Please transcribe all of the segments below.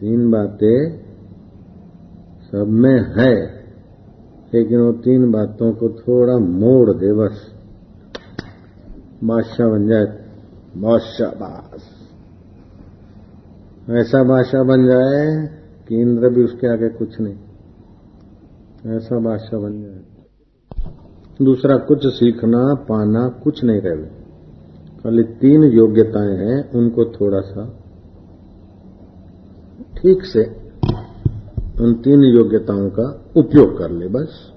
तीन बातें सब में है, लेकिन वो तीन बातों को थोड़ा मोड़ दे बस। बादशाह बन जाए, बादशाह ऐसा बादशाह बन जाए कि इंद्र भी उसके आगे कुछ नहीं। ऐसा बादशाह बन जाए। दूसरा, कुछ सीखना, पाना, कुछ नहीं रहे खाली तीन योग्यताएँ हैं, उनको थोड़ा सा ठीक से उन तीन योग्यताओं का उपयोग कर ले, बस।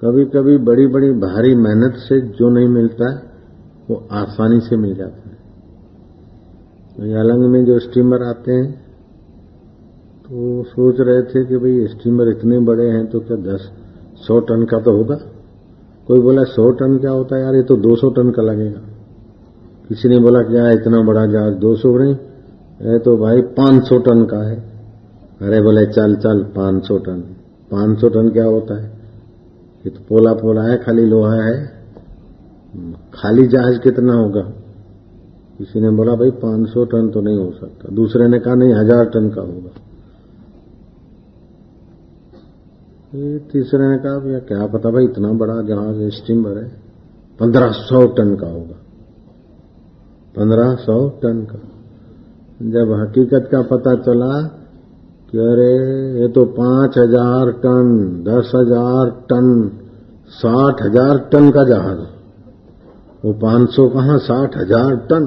कभी कभी बड़ी बड़ी भारी मेहनत से जो नहीं मिलता है, वो आसानी से मिल जाता है। यालंग में जो स्टीमर आते हैं तो सोच रहे थे कि भाई, स्टीमर इतने बड़े हैं तो क्या दस, सौ टन का तो होगा? कोई बोला, सौ टन क्या होता है? यार, ये तो दो सौ टन का लगेगा। किसी ने बोला क्या इतना बड़ा जहाज़ दो सौ नहीं ये तो भाई पाँच सौ टन का है। अरे बोले, चल चल, पाँच सौ टन। पाँच सौ टन क्या होता है? ये तो पोला पोला है, खाली लोहा है। खाली जहाज़ कितना होगा? किसी ने बोला, भाई 500 टन तो नहीं हो सकता। दूसरे ने कहा, नहीं, हज़ार टन का होगा। तीसरे ने कहा, भैया, क्या पता भाई, इतना बड़ा जहाज़ स्टीमर है। पंद्रह सौ टन का होगा। पंद्रह सौ टन का। जब हकीकत का पता चला कि अरे, ये तो पाँच हज़ार टन, दस हज़ार टन, साठ हज़ार टन का जहाज़ वो पाँच सौ कहा, साठ हज़ार टन?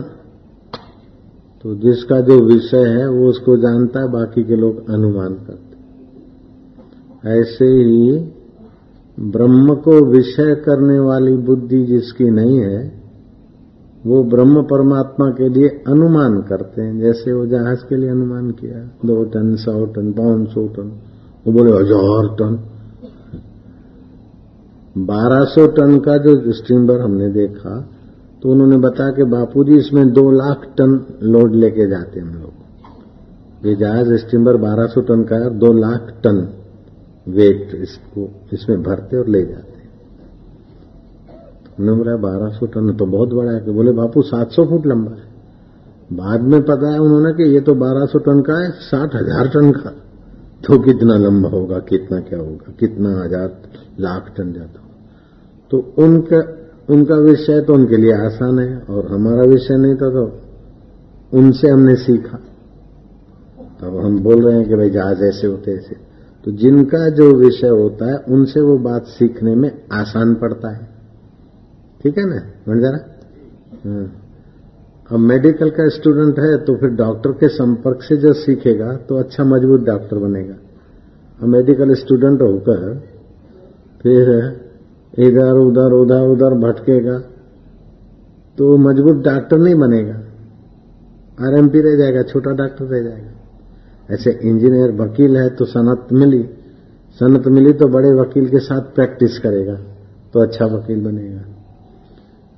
तो जिसका जो विषय है, वो उसको जानता है, बाकी के लोग अनुमान करते ऐसे ही ब्रह्म को विषय करने वाली बुद्धि जिसकी नहीं है वो ब्रह्म परमात्मा के लिए अनुमान करते हैं, जैसे वो जहाज़ के लिए अनुमान किया। दो टन, सौ टन, पाँच सौ टन। वो बोले, हज़ार टन। बारह सौ टन का जो स्टीमर हमने देखा तो उन्होंने बताया कि, बापूजी, इसमें दो लाख टन लोड लेके जाते हैं हम लोग। ये जहाज़ स्टीमर बारह सौ टन का है दो लाख टन वेट इसको, इसमें भरते और ले जाते उन्होंने बोला बारह सौ टन तो बहुत बड़ा है कि बोले, बापू 700 फुट लंबा है। बाद में पता है उन्होंने कि ये तो बारह सौ टन का है, साठ हज़ार टन का। तो कितना लंबा होगा, कितना क्या होगा, कितना हज़ार, लाख टन जाता होगा। तो उनका उनका विषय तो उनके लिए आसान है और हमारा विषय नहीं था तो उनसे हमने सीखा। तब हम बोल रहे हैं कि भाई जहाज़ ऐसे होते, ऐसे। तो जिनका जो विषय होता है, उनसे वो बात सीखने में आसान पड़ता है। ठीक है ना? बन जरा हाँ। अब मेडिकल का स्टूडेंट है तो फिर डॉक्टर के संपर्क से जो सीखेगा तो अच्छा मज़बूत डॉक्टर बनेगा। अब मेडिकल स्टूडेंट होकर फिर इधर, उधर उधर उधर भटकेगा तो मज़बूत डॉक्टर नहीं बनेगा। आरएमपी रह जाएगा, छोटा डॉक्टर रह जाएगा। ऐसे इंजीनियर वकील है तो सनत मिली। सनत मिली तो बड़े वकील के साथ प्रैक्टिस करेगा तो अच्छा वकील बनेगा।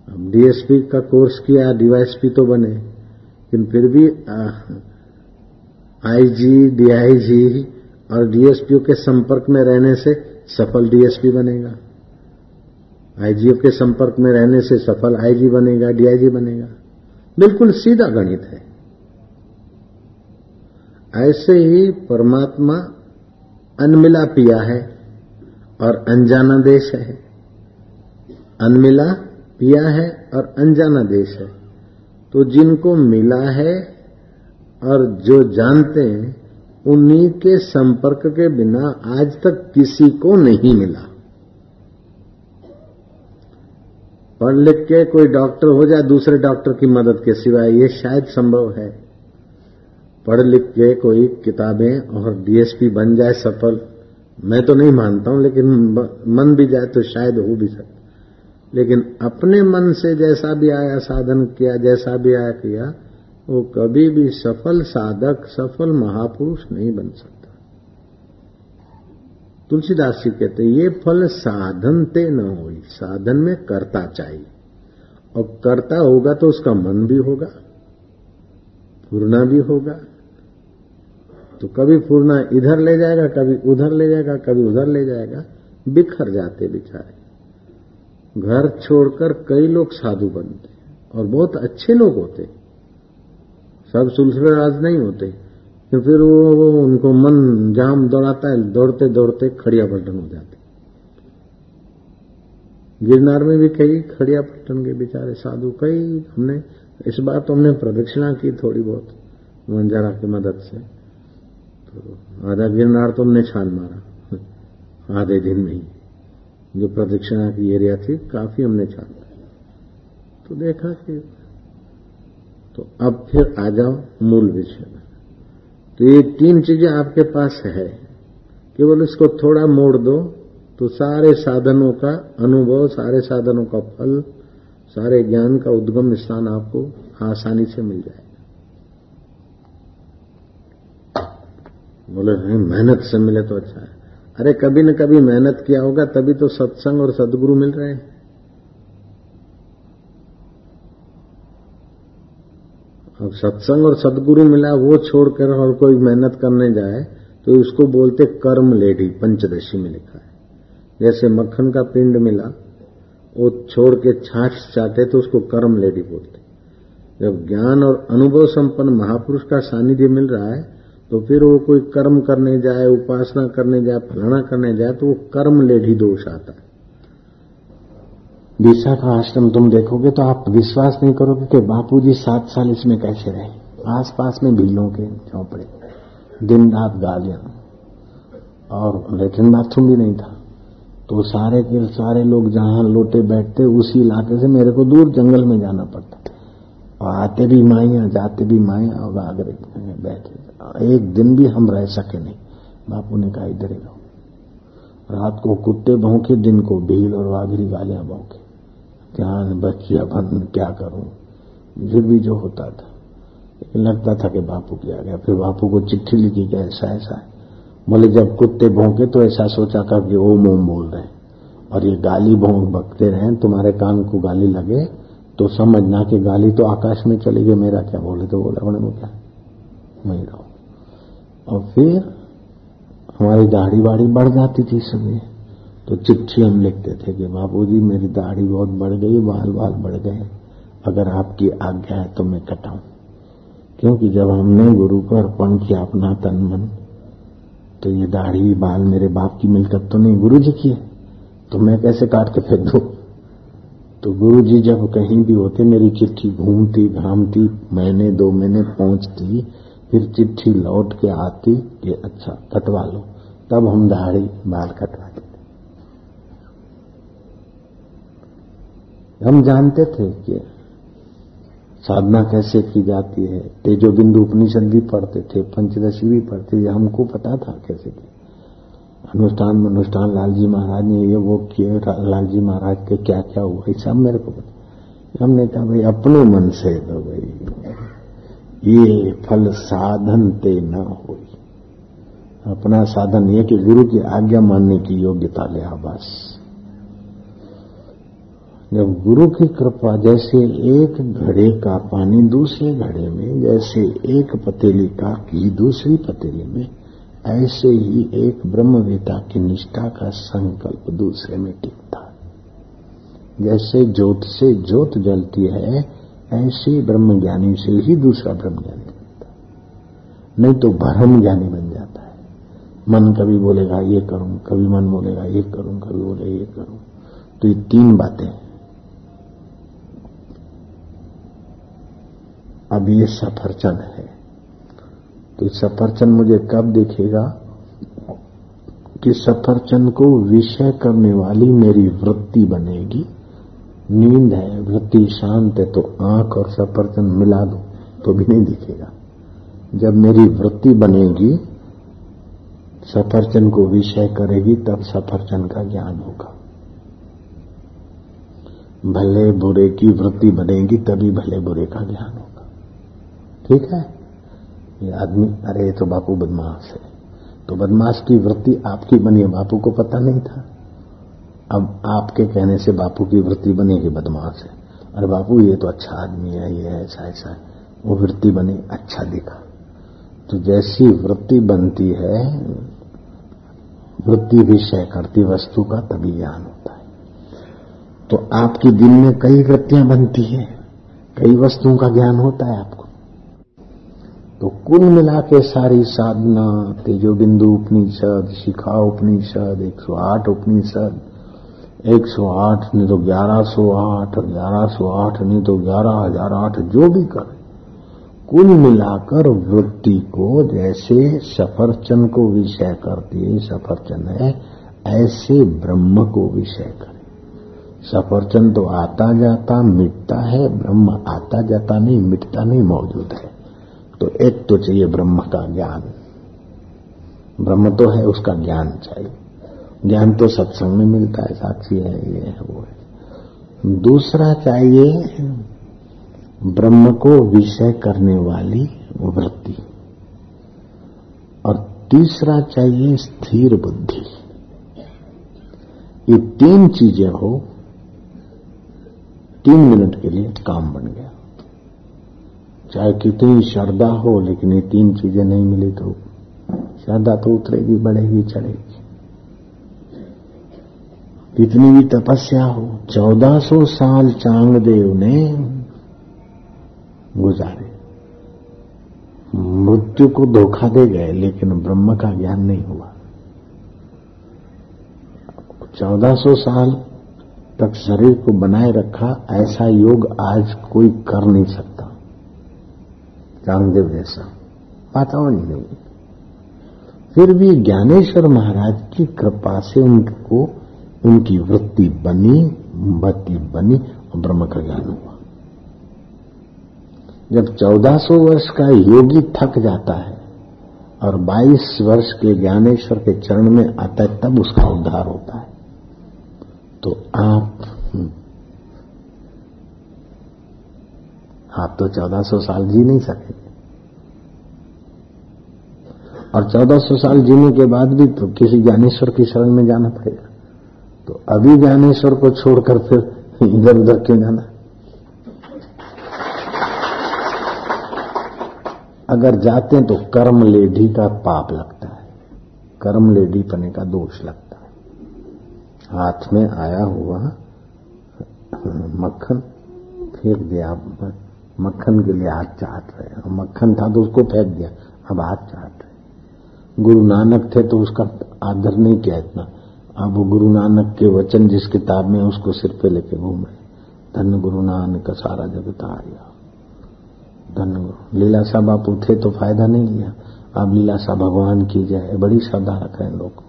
अब डीएसपी का कोर्स किया डीवाईएसपी तो बने, लेकिन फिर भी आईजी डीआईजी और डीएसपीओ के संपर्क में रहने से सफल डीएसपी बनेगा। आईजीओ के संपर्क में रहने से सफल आईजी बनेगा डीआईजी बनेगा। बिल्कुल सीधा गणित है। ऐसे ही परमात्मा अनमिला पिया है और अनजाना देश है। अनमिला पिया है और अनजाना देश है। तो जिनको मिला है और जो जानते हैं, उन्हीं के संपर्क के बिना आज तक किसी को नहीं मिला। पढ़ लिख के कोई डॉक्टर हो जाए, दूसरे डॉक्टर की मदद के सिवाय ये शायद संभव है। पढ़ लिख के कोई किताबें और डीएसपी बन जाए सफल, मैं तो नहीं मानता हूँ, लेकिन मन भी जाए तो शायद हो भी सकता लेकिन अपने मन से जैसा भी आया, साधन किया, जैसा भी आया किया, वो कभी भी सफल साधक, सफल महापुरुष नहीं बन सकता। तुलसीदास जी कहते ये फल साधन ते न हो साधन में करता चाहिए। और करता होगा तो उसका मन भी होगा, पूर्णा भी होगा। तो कभी पूर्णा इधर ले जाएगा, कभी उधर ले जाएगा, कभी उधर ले जाएगा, बिखर जाते बेचारे। घर छोड़कर कई लोग साधु बनते और बहुत अच्छे लोग होते सब सुलसले राज नहीं होते। तो फिर वो, वो उनको मन जाम दौड़ाता है दौड़ते दौड़ते खड़िया पलटन हो जाते। गिरनार में भी कई खड़िया पलटन के बेचारे साधु कई हमने इस बार तो हमने प्रदक्षिणा की थोड़ी बहुत मंजरा की मदद से। तो आधा गिरनार तो हमने छान मारा आधे दिन में ही। जो प्रदक्षिणा की एरिया थी, काफ़ी हमने छान तो देखा कि तो अब फिर आ जाओ मूल विषय में। तो ये तीन चीज़ें आपके पास है। केवल इसको थोड़ा मोड़ दो तो सारे साधनों का अनुभव, सारे साधनों का फल, सारे ज्ञान का उद्गम स्थान आपको आसानी से मिल जाएगा। बोले मेहनत से मिले तो अच्छा है। अरे कभी न कभी मेहनत किया होगा, तभी तो सत्संग और सदगुरु मिल रहे हैं। अब सत्संग और सदगुरु मिला, वो छोड़कर और कोई मेहनत करने जाए तो उसको बोलते कर्म लेडी, पंचदशी में लिखा है। जैसे मक्खन का पिंड मिला, वो छोड़ के छाछ चाहते तो उसको कर्म लेडी बोलते। जब ज्ञान और अनुभव संपन्न महापुरुष का सानिध्य मिल रहा है तो फिर वो कोई कर्म करने जाए, उपासना करने जाए, फलाना करने जाए तो वो कर्म लेढ़ी दोष आता है। दिशा का आश्रम तुम देखोगे तो आप विश्वास नहीं करोगे कि बापूजी सात साल इसमें कैसे रहे। आस पास में भीलों के झोंपड़े, दिन रात गालियाँ। और लेटरिन बाथरूम भी नहीं था। तो सारे के सारे लोग जहाँ लोटे बैठते, उसी इलाके से मेरे को दूर जंगल में जाना पड़ता। और आते भी माइया, जाते भी माइया, और आगरे बैठे। एक दिन भी हम रह सके नहीं। बापू ने कहा, इधर ही रहो। रात को कुत्ते भौंके, दिन को भील और वाघरी गालियाँ भौंके। क्या बच्चिया बन क्या करूँ? फिर भी जो होता था। लगता था कि बापू किया गया। फिर बापू को चिट्ठी लिखी गया ऐसा ऐसा है। बोले, जब कुत्ते भौंके तो ऐसा सोचा कर कि ओम ओम बोल रहे और ये गाली भोंक बकते रहे तुम्हारे कान को गाली लगे तो समझना कि गाली तो आकाश में चली गई, मेरा क्या बोले तो बोला बोले क्या? वही रहो। और फिर हमारी दाढ़ी बाड़ी बढ़ जाती थी समय। तो चिट्ठी हम लिखते थे कि बापू जी, मेरी दाढ़ी बहुत बढ़ गई, बाल बाल बढ़ गए। अगर आपकी आज्ञा है तो मैं कटाऊं। क्योंकि जब हमने गुरु को अर्पण किया अपना तन मन तो ये दाढ़ी, बाल मेरे बाप की मिलकत तो नहीं, गुरु जी की है। तो मैं कैसे काट के फेंक दू? तो गुरु जी जब कहीं भी होते, मेरी चिट्ठी घूमती, घामती, महीने, दो महीने पहुँचती फिर चिट्ठी लौट के आती कि अच्छा कटवा लो। तब हम दाढ़ी बाल कटवाते थे हम जानते थे कि साधना कैसे की जाती है। तेजो बिंदु उपनिषद भी पढ़ते थे, पंचदशी भी पढ़ते थे। हमको पता था कैसे थे। अनुष्ठान अनुष्ठान लालजी महाराज ने ये वो किए, लालजी महाराज के क्या क्या हुआ, ये सब मेरे को पता। हमने कहा, भाई, अपने मन से तो भाई ये फल साधन ते न हो अपना साधन ये कि गुरु की आज्ञा मानने की योग्यता ले बस। जब गुरु की कृपा जैसे एक घड़े का पानी दूसरे घड़े में, जैसे एक पतेली का घी दूसरी पतेली में, ऐसे ही एक ब्रह्मवेता की निष्ठा का संकल्प दूसरे में टिकता। जैसे ज्योत से ज्योत जलती है ऐसे ब्रह्म ज्ञानी से ही दूसरा ब्रह्म ज्ञानी बनता नहीं तो भ्रम ज्ञानी बन जाता है। मन कभी बोलेगा, ये करूँ, कभी मन बोलेगा, ये करूँ, कभी बोले, ये करूँ। तो ये तीन बातें अब ये सफरचंद है। तो सफरचंद मुझे कब दिखेगा कि सफरचंद को विषय करने वाली मेरी वृत्ति बनेगी? नींद है, वृत्ति शांत है तो आँख और सफरचंद मिला दो तो भी नहीं दिखेगा। जब मेरी वृत्ति बनेगी, सफरचंद को विषय करेगी, तब सफरचंद का ज्ञान होगा। भले बुरे की वृत्ति बनेगी, तभी भले बुरे का ज्ञान होगा। ठीक है? ये आदमी, अरे तो बापू बदमाश है। तो बदमाश की वृत्ति आपकी बनी है, बापू को पता नहीं था। अब आपके कहने से बापू की वृत्ति बनेगी बदमाश है। अरे बापू, ये तो अच्छा आदमी है, ये ऐसा ऐसा है। वो वृत्ति बनी अच्छा दिखा। तो जैसी वृत्ति बनती है, वृत्ति विषय करती वस्तु का तभी ज्ञान होता है। तो आपकी दिन में कई वृत्तियाँ बनती है, कई वस्तुओं का ज्ञान होता है आपको। तो कुल मिला के सारी साधना तेजो बिंदु उपनिषद, शिखा उपनिषद 108 उपनिषद 108 नहीं तो 1108 1108 नहीं तो 11008 जो भी कर। कुल मिलाकर वृत्ति को जैसे सफरचंद को विषय करती है, सफरचंद है, ऐसे ब्रह्म को विषय करे। सफरचंद तो आता जाता, मिटता है, ब्रह्म आता जाता नहीं, मिटता नहीं, मौजूद है। तो एक तो चाहिए ब्रह्म का ज्ञान। ब्रह्म तो है, उसका ज्ञान चाहिए। ज्ञान तो सत्संग में मिलता है, साक्षी है, ये है, वो है। दूसरा चाहिए ब्रह्म को विषय करने वाली वृत्ति। और तीसरा चाहिए स्थिर बुद्धि। ये तीन चीज़ें हो, तीन मिनट के लिए काम बन गया। चाहे कितनी श्रद्धा हो, लेकिन ये तीन चीज़ें नहीं मिली तो श्रद्धा तो उतरेगी, बढ़ेगी, चढ़ेगी। कितनी भी तपस्या हो, चौदह सौ साल चांगदेव ने गुजारे। मृत्यु को धोखा दे गए, लेकिन ब्रह्म का ज्ञान नहीं हुआ। चौदह सौ साल तक शरीर को बनाए रखा, ऐसा योग आज कोई कर नहीं सकता। चांगदेव जैसा वातावरण नहीं। फिर भी ज्ञानेश्वर महाराज की कृपा से उनको उनकी वृत्ति बनी बत्ती बनी और ब्रह्म का ज्ञान हुआ। जब 1400 वर्ष का योगी थक जाता है और 22 वर्ष के ज्ञानेश्वर के चरण में आता है, तब उसका उद्धार होता है। तो आप आप तो 1400 साल जी नहीं सकेंगे और 1400 साल जीने के बाद भी तो किसी ज्ञानेश्वर की शरण में जाना पड़ेगा। तो अभी ज्ञानेश्वर को छोड़कर फिर इधर उधर क्यों जाना? अगर जाते हैं तो कर्म लेढ़ी का पाप लगता है। कर्म लेढ़ी पने का दोष लगता है। हाथ में आया हुआ मक्खन, फेंक दिया, मक्खन के लिए हाथ चाट रहे मक्खन था तो उसको फेंक दिया, अब हाथ चाट रहे गुरु नानक थे तो उसका आदर नहीं किया इतना। अब गुरु नानक के वचन जिस किताब में उसको सिर पे लेके घूम धन गुरु नानक का सारा जगत आया धन गुरु। लीलाशाह बापू थे तो फ़ायदा नहीं लिया अब लीलाशाह भगवान की जाए बड़ी श्रद्धा रख लोग।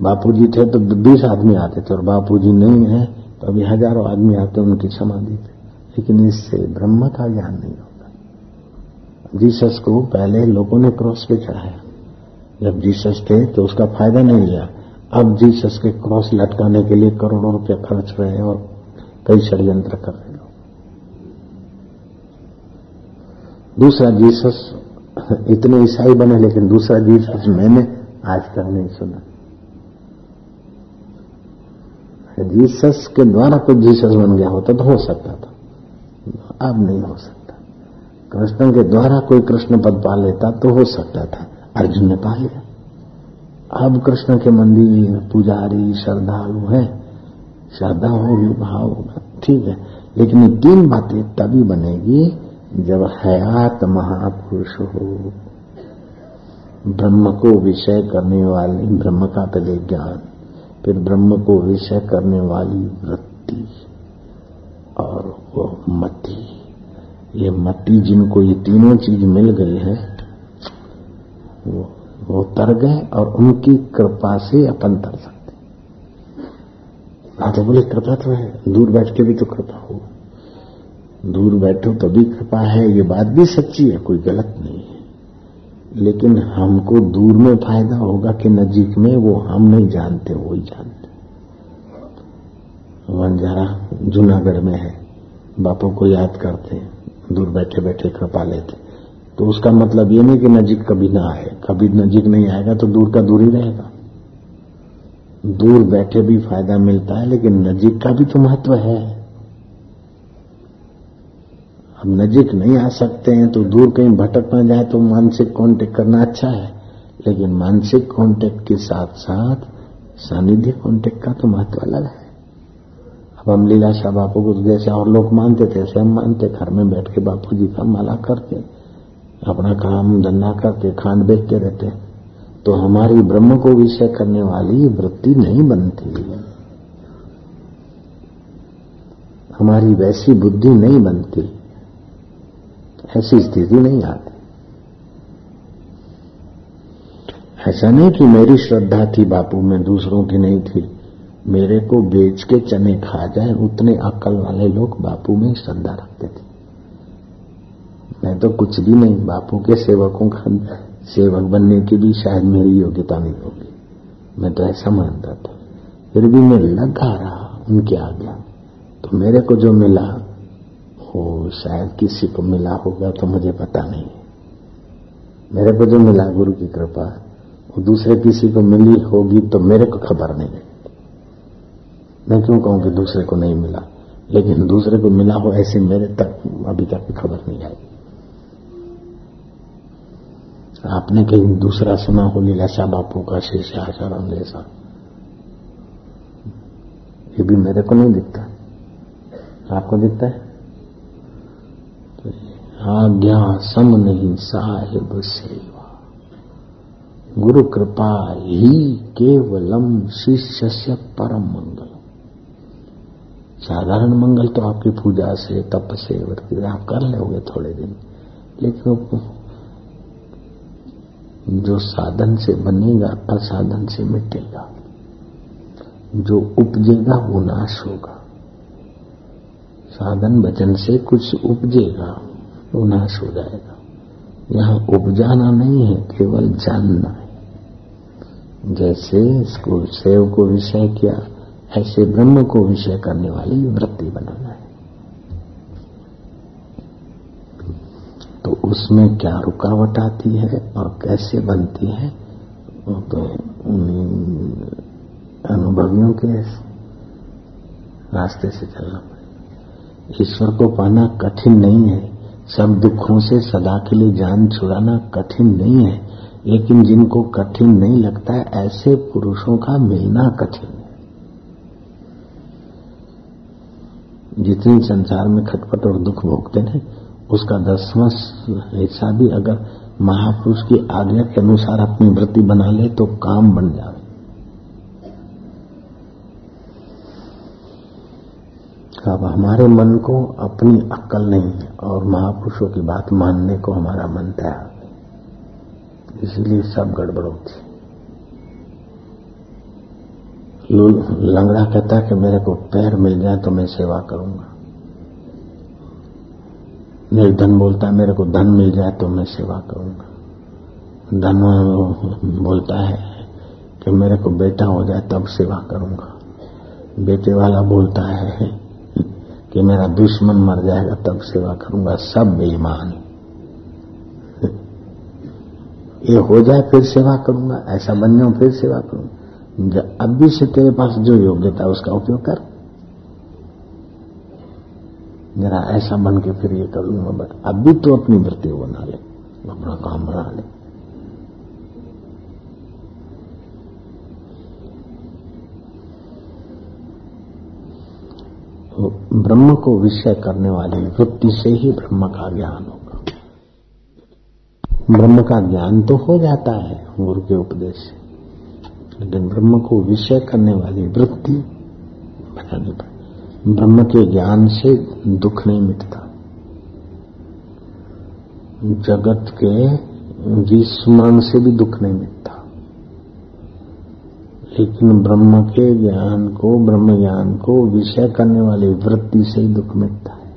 बापू जी थे तो बीस आदमी आते थे और बापू जी नहीं है तो अभी हज़ारों आदमी आते उनकी समाधि पे। लेकिन इससे ब्रह्म का ज्ञान नहीं होता। जीसस को पहले लोगों ने क्रॉस पे चढ़ाया। जब जीसस थे तो उसका फ़ायदा नहीं लिया अब जीसस के क्रॉस लटकाने के लिए करोड़ों रुपया खर्च रहे हैं और कई षड्यंत्र कर रहे हैं। दूसरा जीसस, इतने ईसाई बने, लेकिन दूसरा जीसस मैंने आज तक नहीं सुना। जीसस के द्वारा कोई जीसस बन गया होता तो हो सकता था। अब नहीं हो सकता। कृष्ण के द्वारा कोई कृष्ण पद पा लेता तो हो सकता था। अर्जुन ने पा लिया अब कृष्ण के मंदिर पुजारी श्रद्धालु है। श्रद्धा होगी, भाव होगा। ठीक है, लेकिन ये तीन बातें तभी बनेगी जब हयात महापुरुष हो। ब्रह्म को विषय करने वाली ब्रह्म का पहले ज्ञान, फिर ब्रह्म को विषय करने वाली वृत्ति और वो मति। ये मति जिनको ये तीनों चीज़ मिल गई है वो वो तर गए और उनकी कृपा से अपन तर सकते हाँ। तो बोले, कृपा तो है। दूर बैठ के भी तो कृपा हो दूर बैठो तभी कृपा है, ये बात भी सच्ची है, कोई गलत नहीं है। लेकिन हमको दूर में फ़ायदा होगा कि नजीक में, वो हम नहीं जानते, वो ही जानते वंजारा जूनागढ़ में है, बापों को याद करते हैं, दूर बैठे बैठे कृपा लेते तो उसका मतलब ये नहीं कि नजीक कभी ना आए। कभी नजीक नहीं आएगा तो दूर का दूर ही रहेगा। दूर बैठे भी फ़ायदा मिलता है, लेकिन नजीक का भी तो महत्व है। हम नजीक नहीं आ सकते हैं तो दूर कहीं भटक ना जाए तो मानसिक कांटेक्ट करना अच्छा है। लेकिन मानसिक कांटेक्ट के साथ साथ सानिध्य कांटेक्ट का तो महत्व अलग है। अब हम लीला शाह बापू को जैसे और लोग मानते थे, ऐसे हम मानते, घर में बैठ के बापू जी का माला करते। अपना काम धंधा करके खान बेचते रहते तो हमारी ब्रह्म को विषय करने वाली वृत्ति नहीं बनती। हमारी वैसी बुद्धि नहीं बनती, ऐसी स्थिति नहीं आती। ऐसा नहीं कि मेरी श्रद्धा थी बापू, में दूसरों की नहीं थी। मेरे को बेच के चने खा जाए, उतने अकल वाले लोग बापू में श्रद्धा रखते थे। मैं तो कुछ भी नहीं, बापू के सेवकों का सेवक बनने की भी शायद मेरी योग्यता नहीं होगी। मैं तो ऐसा मानता था। फिर भी मैं लगा रहा उनकी आज्ञा तो मेरे को जो मिला, वो शायद किसी को मिला होगा तो मुझे पता नहीं। मेरे को जो मिला गुरु की कृपा, वो दूसरे किसी को मिली होगी तो मेरे को खबर नहीं। मैं क्यों कहूँ कि दूसरे को नहीं मिला? लेकिन दूसरे को मिला हो ऐसे मेरे तक अभी तक खबर नहीं आई। आपने कहीं दूसरा सुना हो लीलाशा बापू का शेष आचारण जैसा? ये भी मेरे को नहीं दिखता। आपको दिखता है? तो आज्ञा सम नहीं, साहिब सेवा। गुरु कृपा ही केवलम शिष्य से परम मंगल साधारण मंगल तो आपकी पूजा से तप से व्रत आप कर लोगे थोड़े दिन, लेकिन जो साधन से बनेगा असाधन से मिटेगा। जो उपजेगा, वो नाश होगा। साधन वचन से कुछ उपजेगा, वो नाश हो जाएगा। यहाँ उपजाना नहीं है, केवल जानना है। जैसे इसको, सेव को विषय किया, ऐसे ब्रह्म को विषय करने वाली वृत्ति बनाना है। तो उसमें क्या रुकावट आती है और कैसे बनती है तो अनुभवियों के रास्ते से चलना पड़ेगा। ईश्वर को पाना कठिन नहीं है, सब दुखों से सदा के लिए जान छुड़ाना कठिन नहीं है, लेकिन जिनको कठिन नहीं लगता है ऐसे पुरुषों का मिलना कठिन है। जितने संसार में खटपट और दुख भोगते हैं उसका दसवां हिस्सा भी अगर महापुरुष की आज्ञा के अनुसार अपनी वृत्ति बना ले तो काम बन जाए। अब हमारे मन को अपनी अक्ल नहीं और महापुरुषों की बात मानने को हमारा मन तैयार इसीलिए सब गड़बड़ होती लंगड़ा कहता है कि मेरे को पैर मिल जाए तो मैं सेवा करूँगा। निर्धन बोलता है, मेरे को धन मिल जाए तो मैं सेवा करूँगा। धन बोलता है कि मेरे को बेटा हो जाए तब सेवा करूँगा। बेटे वाला बोलता है कि मेरा दुश्मन मर जाएगा तब सेवा करूँगा। सब बेईमान। ये हो जाए फिर सेवा करूँगा, ऐसा बन जाऊँ फिर सेवा करूँगा। अब भी से तेरे पास जो योग्यता उसका उपयोग कर। जरा ऐसा बन के फिर ये कर लूँगा बट अभी तो अपनी वृत्ति बना ले अपना काम बना ले। तो ब्रह्म को विषय करने वाली वृत्ति से ही ब्रह्म का ज्ञान होगा। ब्रह्म का ज्ञान तो हो जाता है, गुरु के उपदेश से। लेकिन ब्रह्म को विषय करने वाली वृत्ति बनानी पड़ेगी ब्रह्म के ज्ञान से दुख नहीं मिटता। जगत के विस्मरण से भी दुख नहीं मिटता। लेकिन ब्रह्म के ज्ञान को, ब्रह्म ज्ञान को विषय करने वाली वृत्ति से ही दुख मिटता है।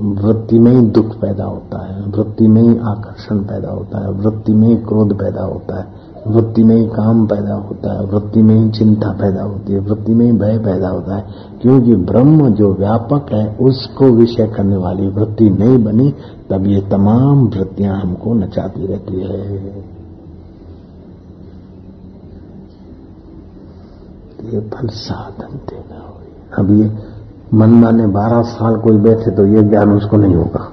वृत्ति में ही दुख पैदा होता है, वृत्ति में ही आकर्षण पैदा होता है, वृत्ति में ही क्रोध पैदा होता है। वृत्ति में ही काम पैदा होता है, वृत्ति में ही चिंता पैदा होती है, वृत्ति में ही भय पैदा होता है, क्योंकि ब्रह्म जो व्यापक है, उसको विषय करने वाली वृत्ति नहीं बनी, तब ये तमाम वृत्तियाँ हमको नचाती रहती है। ये फल साधन देना हो अब ये मन माने बारह साल कोई बैठे तो ये ज्ञान उसको नहीं होगा।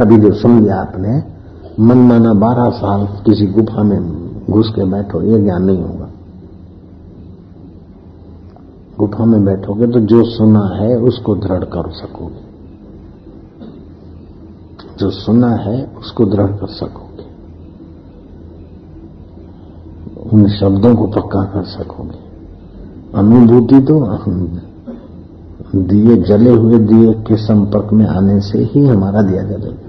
अभी जो समझे आपने मन माना बारह साल किसी गुफा में घुस के बैठो, ये ज्ञान नहीं होगा। गुफा में बैठोगे तो जो सुना है उसको दृढ़ कर सकोगे। जो सुना है उसको दृढ़ कर सकोगे। उन शब्दों को पक्का कर सकोगे। अनुभूति तो दिए जले हुए दिए के संपर्क में आने से ही हमारा दिया जलेगा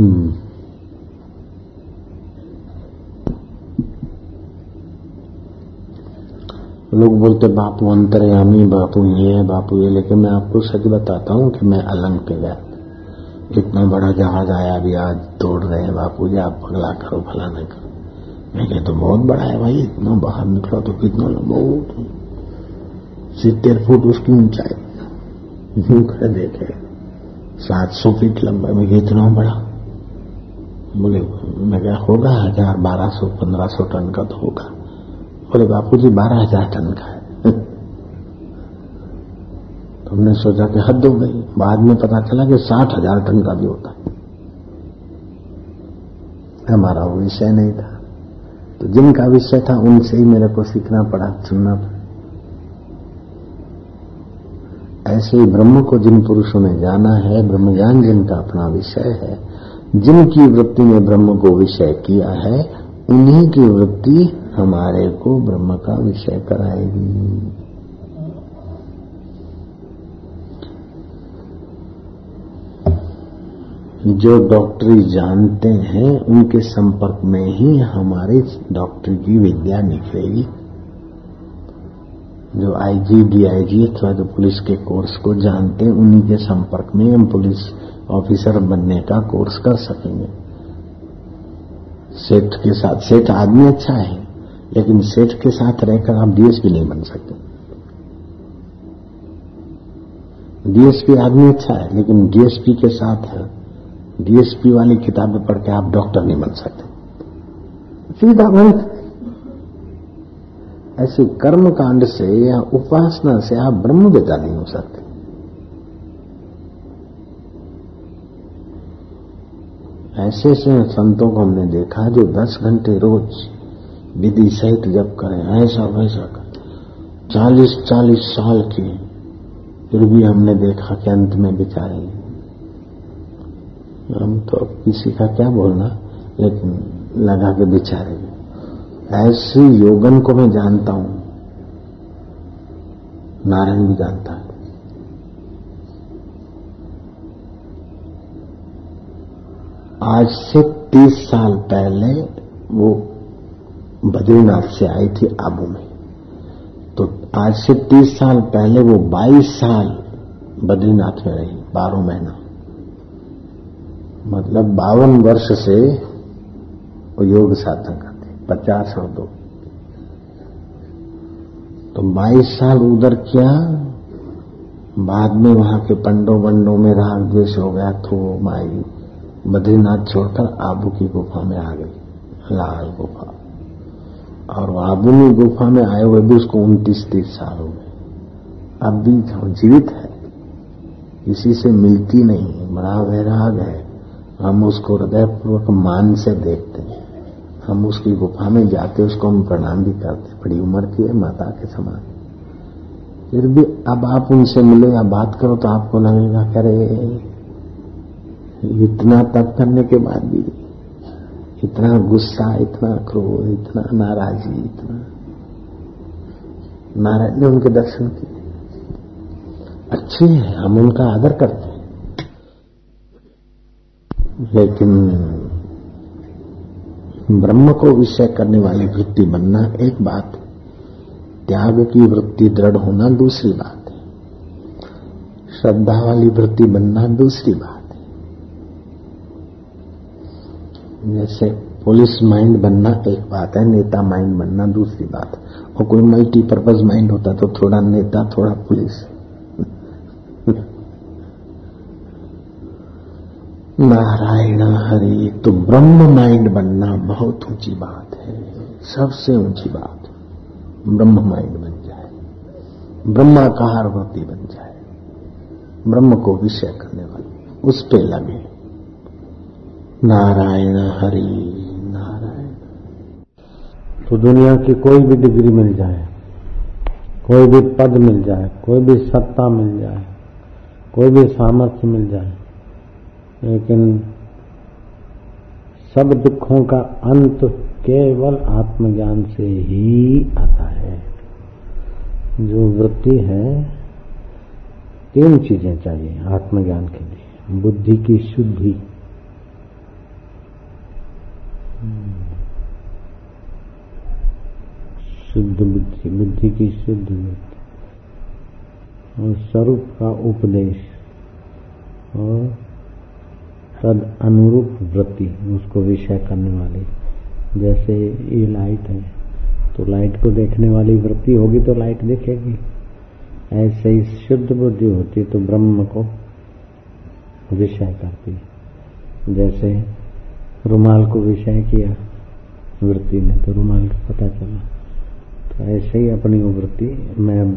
लोग बोलते, बापू अंतर्यामी, बापू ये है बापू ये, लेकिन मैं आपको सच बताता हूँ कि मैं अलंग पे गया। इतना बड़ा जहाज़ आया, अभी आज तोड़ रहे हैं, बापू जी, आप पगला करो फलाना करो। मैं तो बहुत बड़ा है भाई, इतना बाहर निकला तो कितना लंबा हो सितर फुट उसकी ऊंचाई। यूँ खड़े देखे, सात सौ फीट लंबा, मैं इतना बड़ा? बोले, मैं क्या होगा हज़ार बारह सौ, पंद्रह सौ टन का तो होगा। बोले, बापू जी, बारह हज़ार टन का है। तो हमने सोचा कि हद हो गई। बाद में पता चला कि साठ हज़ार टन का भी होता। है हमारा वो विषय नहीं था। तो जिनका विषय था, उनसे ही मेरे को सीखना पड़ा, सुनना पड़ा। ऐसे ही ब्रह्म को जिन पुरुषों ने जाना है, ब्रह्मज्ञान जिनका अपना विषय है जिनकी वृत्ति ने ब्रह्म को विषय किया है, उन्हीं की वृत्ति हमारे को ब्रह्म का विषय कराएगी। जो डॉक्टरी जानते हैं, उनके संपर्क में ही हमारी डॉक्टरी की विद्या निकलेगी। जो आईजी डीआईजी अथवा जो पुलिस के कोर्स को जानते हैं, उन्हीं के संपर्क में हम पुलिस ऑफिसर बनने का कोर्स कर सकेंगे। सेठ के साथ, सेठ आदमी अच्छा है, लेकिन सेठ के साथ रहकर आप डीएसपी नहीं बन सकते। डीएसपी आदमी अच्छा है, लेकिन डीएसपी के साथ डीएसपी वाली किताबें पढ़ के आप डॉक्टर नहीं बन सकते। सीधा बन। ऐसे कर्म कांड से या उपासना से आप ब्रह्म बेटा नहीं हो सकते। ऐसे ऐसे संतों को हमने देखा जो दस घंटे रोज विधि सहित जब करें, ऐसा वैसा कर। चालीस चालीस साल की फिर भी हमने देखा कि अंत में बेचारे हम तो अब किसी का क्या बोलना, लेकिन लगा के बेचारे ऐसी योगन को मैं जानता हूँ। नारायण भी जानता है। आज से तीस साल पहले वो बद्रीनाथ से आई थी आबू में। तो आज से तीस साल पहले वो बाईस साल बद्रीनाथ में रही, बारह महीना। मतलब बावन वर्ष से वो योग साधना करते पचास और दो। तो बाईस साल उधर किया, बाद में वहाँ के पंडो बंडो में राग द्वेष हो गया तो माई। बद्रीनाथ छोड़कर आबू की गुफा में आ गई, लाल गुफा। और आबुनी गुफा में आए हुए भी उसको उनतीस तीस साल हो गए अब भी जीवित है किसी से मिलती नहीं बड़ा वैराग है। हम उसको हृदयपूर्वक मान से देखते हैं। हम उसकी गुफा में जाते उसको हम प्रणाम भी करते बड़ी उम्र की है, माता के समान। फिर भी अब आप उनसे मिलो या बात करो तो आपको लगेगा करे इतना तप करने के बाद भी, इतना गुस्सा, इतना क्रोध, इतना नाराज़गी इतना नारायण ने उनके दर्शन किए अच्छे हैं, हम उनका आदर करते हैं। लेकिन ब्रह्म को विषय करने वाली वृत्ति बनना एक बात है। त्याग की वृत्ति दृढ़ होना दूसरी बात है। श्रद्धा वाली वृत्ति बनना दूसरी बात जैसे पुलिस माइंड बनना एक बात है, नेता माइंड बनना दूसरी बात है। और कोई मल्टीपर्पज माइंड होता तो थोड़ा नेता, थोड़ा पुलिस नारायण हरि तो ब्रह्म माइंड बनना बहुत ऊँची बात है। सबसे ऊँची बात, ब्रह्म माइंड बन जाए। ब्रह्माकार वृत्ति बन जाए। ब्रह्म को विषय करने वाली, उस पे लगे। नारायण हरि, नारायण। तो दुनिया की कोई भी डिग्री मिल जाए, कोई भी पद मिल जाए, कोई भी सत्ता मिल जाए, कोई भी सामर्थ्य मिल जाए, लेकिन सब दुखों का अंत केवल आत्मज्ञान से ही आता है। जो वृत्ति है, तीन चीज़ें चाहिए आत्मज्ञान के लिए, बुद्धि की शुद्धि। शुद्ध बुद्धि बुद्धि की शुद्ध बुद्धि। और स्वरूप का उपदेश। और तद अनुरूप वृत्ति, उसको विषय करने वाली। जैसे ये लाइट है तो लाइट को देखने वाली वृत्ति होगी तो लाइट दिखेगी। ऐसे ही शुद्ध बुद्धि होती तो ब्रह्म को विषय करती। जैसे रुमाल को विषय किया, वृत्ति ने तो रुमाल का पता चला। तो ऐसे ही अपनी वृत्ति, मैं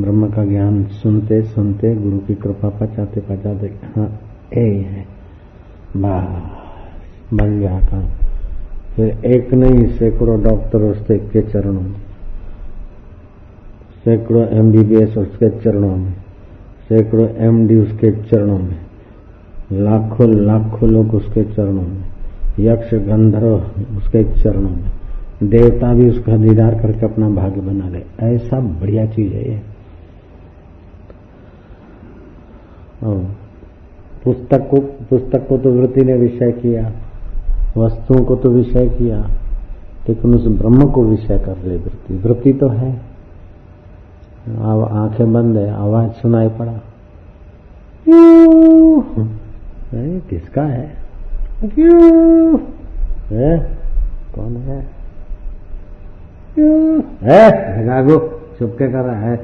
ब्रह्म का ज्ञान सुनते सुनते गुरु की कृपा पचाते पचाते हाँ ए है। बन गया काम। फिर एक नहीं, सैकड़ों डॉक्टर उसके के चरणों में। सैकड़ों एमबीबीएस उसके चरणों में। सैकड़ों एमडी उसके चरणों में। लाखों लाखों लोग उसके चरणों में। यक्ष गंधर्व उसके चरणों में। देवता भी उसका दीदार करके अपना भाग्य बना ले। ऐसा बढ़िया चीज़ है ये। पुस्तक को पुस्तक को तो वृत्ति ने विषय किया, वस्तुओं को तो विषय किया, लेकिन उस ब्रह्म को विषय कर ले वृत्ति। वृत्ति तो है। आँखें बंद है, आवाज़ सुनाई पड़ा। किसका है? क्यों है कौन है? क्यों है गागू? चुपके कर रहा है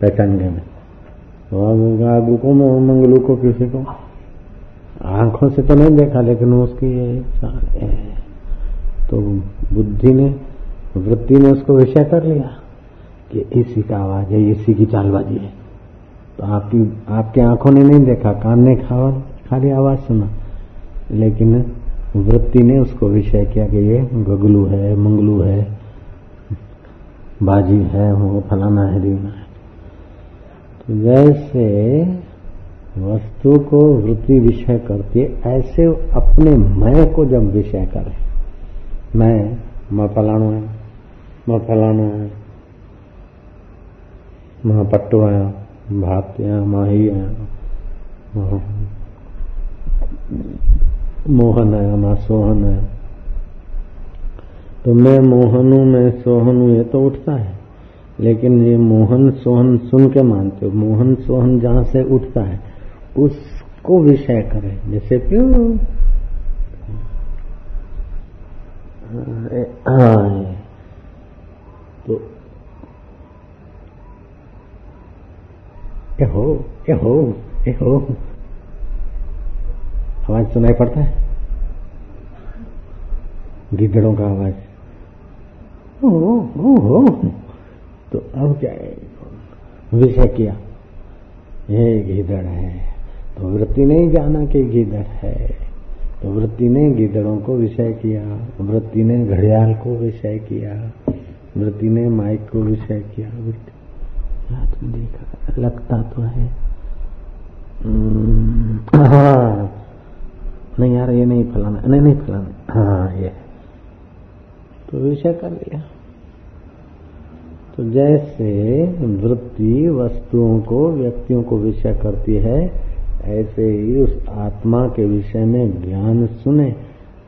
पहचानने में। गागू को मंगलू को किसी को? आँखों से तो नहीं देखा लेकिन उसकी ये तो बुद्धि ने वृत्ति ने उसको विषय कर लिया कि इसी का आवाज़ है इसी की चालबाजी है। तो आपकी आपके आँखों ने नहीं देखा कान ने खावा खाली आवाज़ सुना। लेकिन वृत्ति ने उसको विषय किया कि ये गगलू है, मंगलू है, बाजी है, वो फलाना है दीना है। तो जैसे वस्तु को वृत्ति विषय करती है, ऐसे अपने मैं को जब विषय करे, मैं मैं फलाणो है, मैं फलाणो है, माँ पट्टो आया भात आया माही आया मोहन है माँ सोहन है। तो मैं मोहन हूँ, मैं सोहन हूँ, ये तो उठता है। लेकिन ये मोहन सोहन सुन के मानते हो, मोहन सोहन जहाँ से उठता है, उसको विषय करें, जैसे क्यों तो ए हो ए हो हो? आवाज़ सुनाई पड़ता है? गिदड़ों का आवाज़। ओ, ओ, ओ, तो अब क्या है? विषय किया। ये गिदड़ है तो वृत्ति नहीं जाना कि गिदड़ है। तो वृत्ति ने गिदड़ों को विषय किया वृत्ति ने घड़ियाल को विषय किया वृत्ति ने माइक को विषय किया। वृत्ति तुम देखा लगता तो है। हाँ। नहीं यार ये नहीं फलाना, नहीं नहीं फलाना। हाँ ये। तो विषय कर लिया। तो जैसे वृत्ति वस्तुओं को व्यक्तियों को विषय करती है, ऐसे ही उस आत्मा के विषय में ज्ञान सुने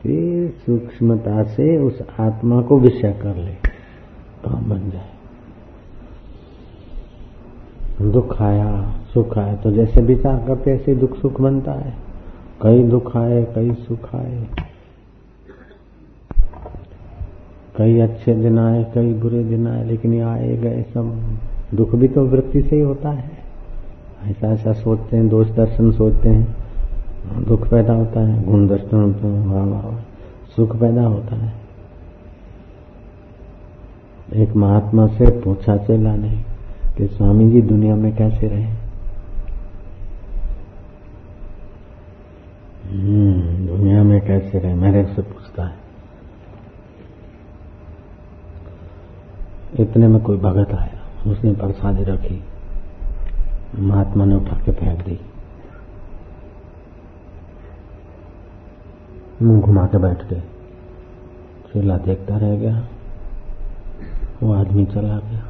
फिर सूक्ष्मता से उस आत्मा को विषय कर ले तो बन जाए। दुख आया, सुख आया तो जैसे विचार करते, ऐसे दुख सुख बनता है। कई दुख आए, कई सुख आए। कई अच्छे दिन आए, कई बुरे दिन आए, लेकिन ये आए गए सब। दुख भी तो वृत्ति से ही होता है। ऐसा ऐसा सोचते हैं, दोष दर्शन सोचते हैं। दुख पैदा होता है, गुण दर्शन होते हैं, वाह वाह सुख पैदा होता है। एक महात्मा से पूछा चला नहीं कि स्वामी जी दुनिया में कैसे रहे? दुनिया में कैसे रहे? मेरे से पूछता है। इतने में कोई भगत आया, उसने प्रसादी रखी, महात्मा ने उठा के फेंक दी। मुँह घुमा के बैठ गए। चेला देखता रह गया। वो आदमी चला गया।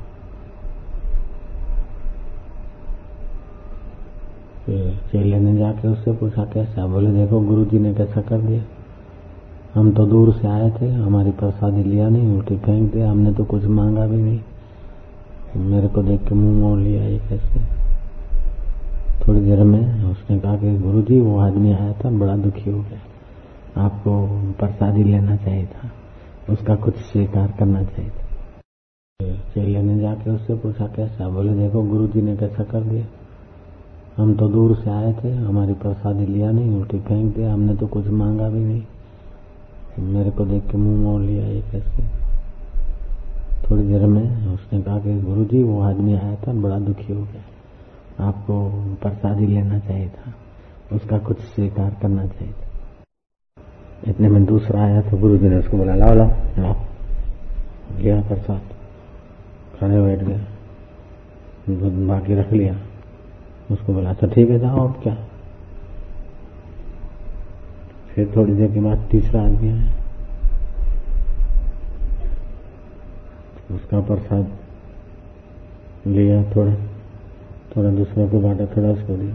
फिर चेले ने जाके उससे पूछा, कैसा बोले, देखो गुरु जी ने कैसा कर दिया। हम तो दूर से आए थे, हमारी प्रसादी लिया नहीं, उल्टी फेंक दिया, हमने तो कुछ मांगा भी नहीं। मेरे को देख के मुँह मोड़ लिया ये कैसे। थोड़ी देर में उसने कहा कि गुरु जी वो आदमी आया था, बड़ा दुखी हो गया। आपको प्रसादी लेना चाहिए था, उसका कुछ स्वीकार करना चाहिए था। चेले ने जाके उससे पूछा, कैसा बोले, देखो गुरु जी ने कैसा कर दिया। हम तो दूर से आए थे, हमारी प्रसादी लिया नहीं उल्टी फेंक दिया, हमने तो कुछ मांगा भी नहीं। मेरे को देख के मुँह मोड़ लिया ये कैसे। थोड़ी देर में उसने कहा कि गुरु जी वो आदमी आया था, बड़ा दुखी हो गया। आपको प्रसादी लेना चाहिए था, उसका कुछ स्वीकार करना चाहिए था। इतने में दूसरा आया तो गुरु जी ने उसको बोला, लाओ लाओ लाओ। लिया प्रसाद, खड़े बैठ गया, बाकी रख लिया। उसको बोला अच्छा ठीक है, जाओ अब क्या? फिर थोड़ी देर के बाद तीसरा आदमी आया। उसका प्रसाद लिया थोड़ा थोड़ा दूसरों को बांटा, थोड़ा उसको दिया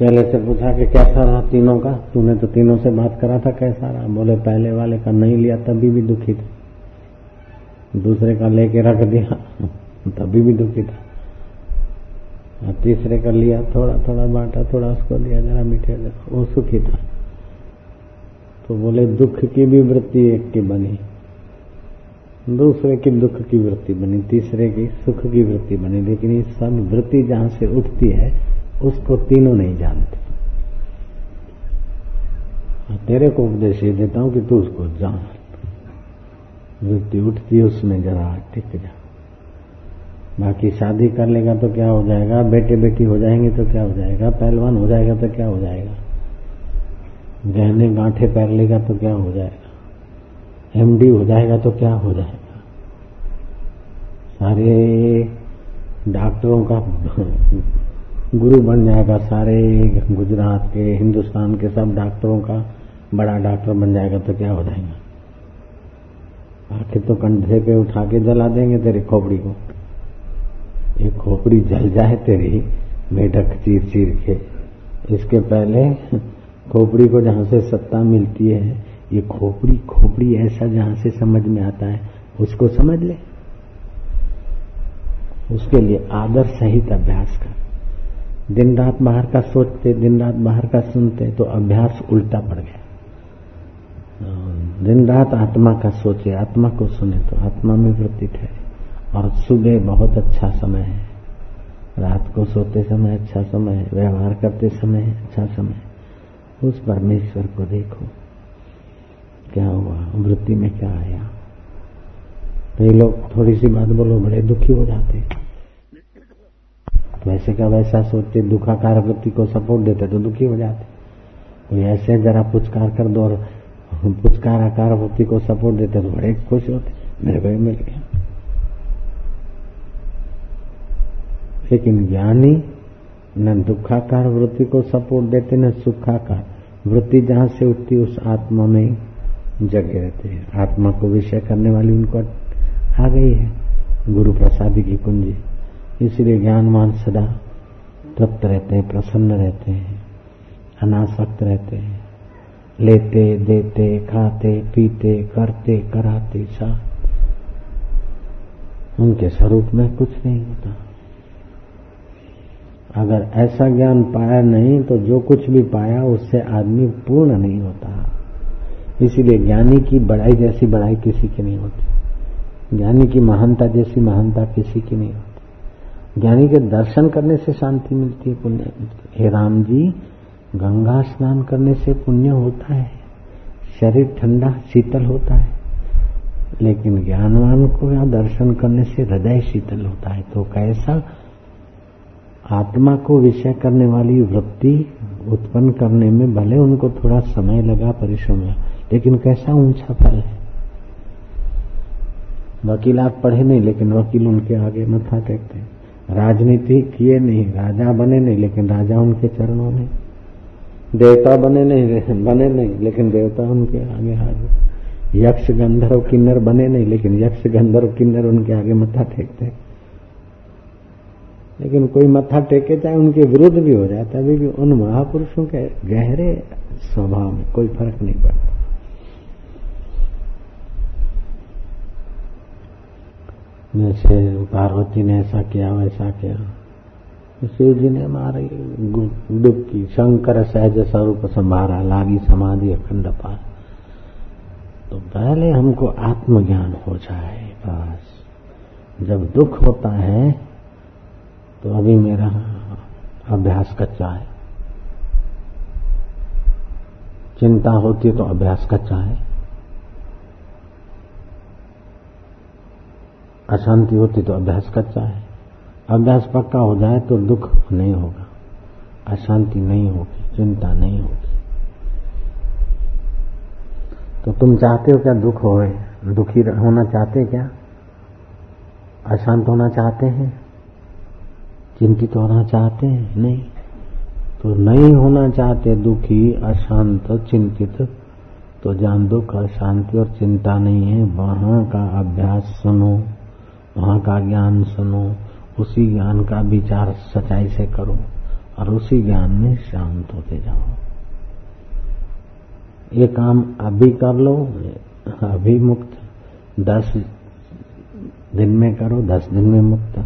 चले से पूछा कि, कैसा रहा तीनों का? तूने तो तीनों से बात करा था, कैसा रहा? बोले, पहले वाले का नहीं लिया, तभी भी दुखी थे। दूसरे का लेके रख दिया। तभी भी दुखी था। और तीसरे का लिया, थोड़ा थोड़ा बांटा, थोड़ा उसको दिया, जरा मीठे वो सुखी था। तो बोले, दुख की भी वृत्ति एक की बनी, दूसरे की दुख की वृत्ति बनी, तीसरे की सुख की वृत्ति बनी। लेकिन ये सब वृत्ति जहाँ से उठती है, उसको तीनों नहीं जानते। तेरे को उपदेश ये देता हूँ कि तू उसको जान। वृत्ति उठती है, उसमें जरा टिक जा। बाकी शादी कर लेगा तो क्या हो जाएगा? बेटे बेटी हो जाएँगे तो क्या हो जाएगा? पहलवान हो जाएगा तो क्या हो जाएगा? गहने गांठे पैर लेगा तो क्या हो जाएगा? एमडी हो जाएगा तो क्या हो जाएगा? सारे डॉक्टरों का गुरु बन जाएगा सारे गुजरात के, हिंदुस्तान के सब डॉक्टरों का, बड़ा डॉक्टर बन जाएगा तो क्या हो जाएगा? आखिर तो कंधे पे उठा के जला देंगे तेरे खोपड़ी को। ये खोपड़ी जल जाए तेरी, मेढक चीर चीर के। इसके पहले खोपड़ी को जहाँ से सत्ता मिलती है, ये खोपड़ी खोपड़ी ऐसा जहाँ से समझ में आता है, उसको समझ ले। उसके लिए आदर सहित अभ्यास कर। दिन रात बाहर का सोचते, दिन रात बाहर का सुनते तो अभ्यास उल्टा पड़ गया। दिन रात आत्मा का सोचे, आत्मा को सुने तो आत्मा में वृत्ति ठहरे और सुबह बहुत अच्छा समय है। रात को सोते समय अच्छा समय है, व्यवहार करते समय अच्छा समय उस परमेश्वर को देखो, क्या हुआ, वृत्ति में क्या आया। ये लोग थोड़ी सी बात बोलो, बड़े दुखी हो जाते। वैसे का वैसा सोचते, दुखाकार वृत्ति को सपोर्ट देते तो दुखी हो जाते। कोई ऐसे जरा पुचकार कर दो और पुचकार आकार वृत्ति को सपोर्ट देते तो बड़े खुश होते, मेरे को मिल गया। लेकिन ज्ञानी न दुखाकार वृत्ति को सपोर्ट देते, न सुखाकार। वृत्ति जहाँ से उठती, उस आत्मा में जगे रहते हैं। आत्मा को विषय करने वाली उनको आ गई है, गुरु प्रसादी की कुंजी। इसलिए ज्ञानवान सदा तृप्त रहते हैं, प्रसन्न रहते हैं, अनासक्त रहते हैं। लेते, देते, खाते, पीते, करते, कराते, सा। उनके स्वरूप में कुछ नहीं होता। अगर ऐसा ज्ञान पाया नहीं तो जो कुछ भी पाया, उससे आदमी पूर्ण नहीं होता। इसीलिए ज्ञानी की बड़ाई जैसी बड़ाई किसी की नहीं होती। ज्ञानी की महानता जैसी महानता किसी की नहीं होती। ज्ञानी के दर्शन करने से शांति मिलती है, पुण्य हे। राम जी, गंगा स्नान करने से पुण्य होता है, शरीर ठंडा, शीतल होता है। लेकिन ज्ञानवान को या दर्शन करने से हृदय शीतल होता है। तो कैसा आत्मा को विषय करने वाली वृत्ति उत्पन्न करने में भले उनको थोड़ा समय लगा, परिश्रम लगा, लेकिन कैसा ऊँचा फल है? वकील आप पढ़े नहीं, लेकिन वकील उनके आगे मथा टेकते हैं। राजनीति किए नहीं, राजा बने नहीं, लेकिन राजा उनके चरणों में। देवता बने नहीं बने नहीं, लेकिन देवता उनके आगे हाजिर यक्ष गंधर्व किन्नर बने नहीं, लेकिन यक्ष गंधर्व किन्नर उनके आगे मत्था टेकते लेकिन कोई मत्था टेके चाहे उनके विरुद्ध भी हो जाए, तभी भी उन महापुरुषों के गहरे स्वभाव में कोई फ़र्क नहीं पड़ता। जैसे पार्वती ने ऐसा किया, वैसा किया। शिव जी ने हमारे डुबकी, शंकर सहज स्वरूप संभारा, लागी समाधि अखंड पार। तो पहले हमको आत्मज्ञान हो जाए, बस। जब दुख होता है तो अभी मेरा अभ्यास कच्चा है। चिंता होती है तो अभ्यास कच्चा है। अशांति होती तो अभ्यास कच्चा है। अभ्यास पक्का हो जाए तो दुख नहीं होगा। अशांति नहीं होगी, चिंता नहीं होगी। तो तुम चाहते हो क्या दुख होए? दुखी होना चाहते क्या? अशांत होना चाहते हैं? चिंतित होना चाहते हैं? नहीं। तो नहीं होना चाहते दुखी, अशांत, चिंतित तो जान दुख, अशांति और चिंता नहीं है। वहाँ का अभ्यास सुनो, वहाँ का ज्ञान सुनो, उसी ज्ञान का विचार सच्चाई से करो और उसी ज्ञान में शांत होते जाओ। ये काम अभी कर लो, अभी मुक्त। दस दिन में करो, दस दिन में मुक्त।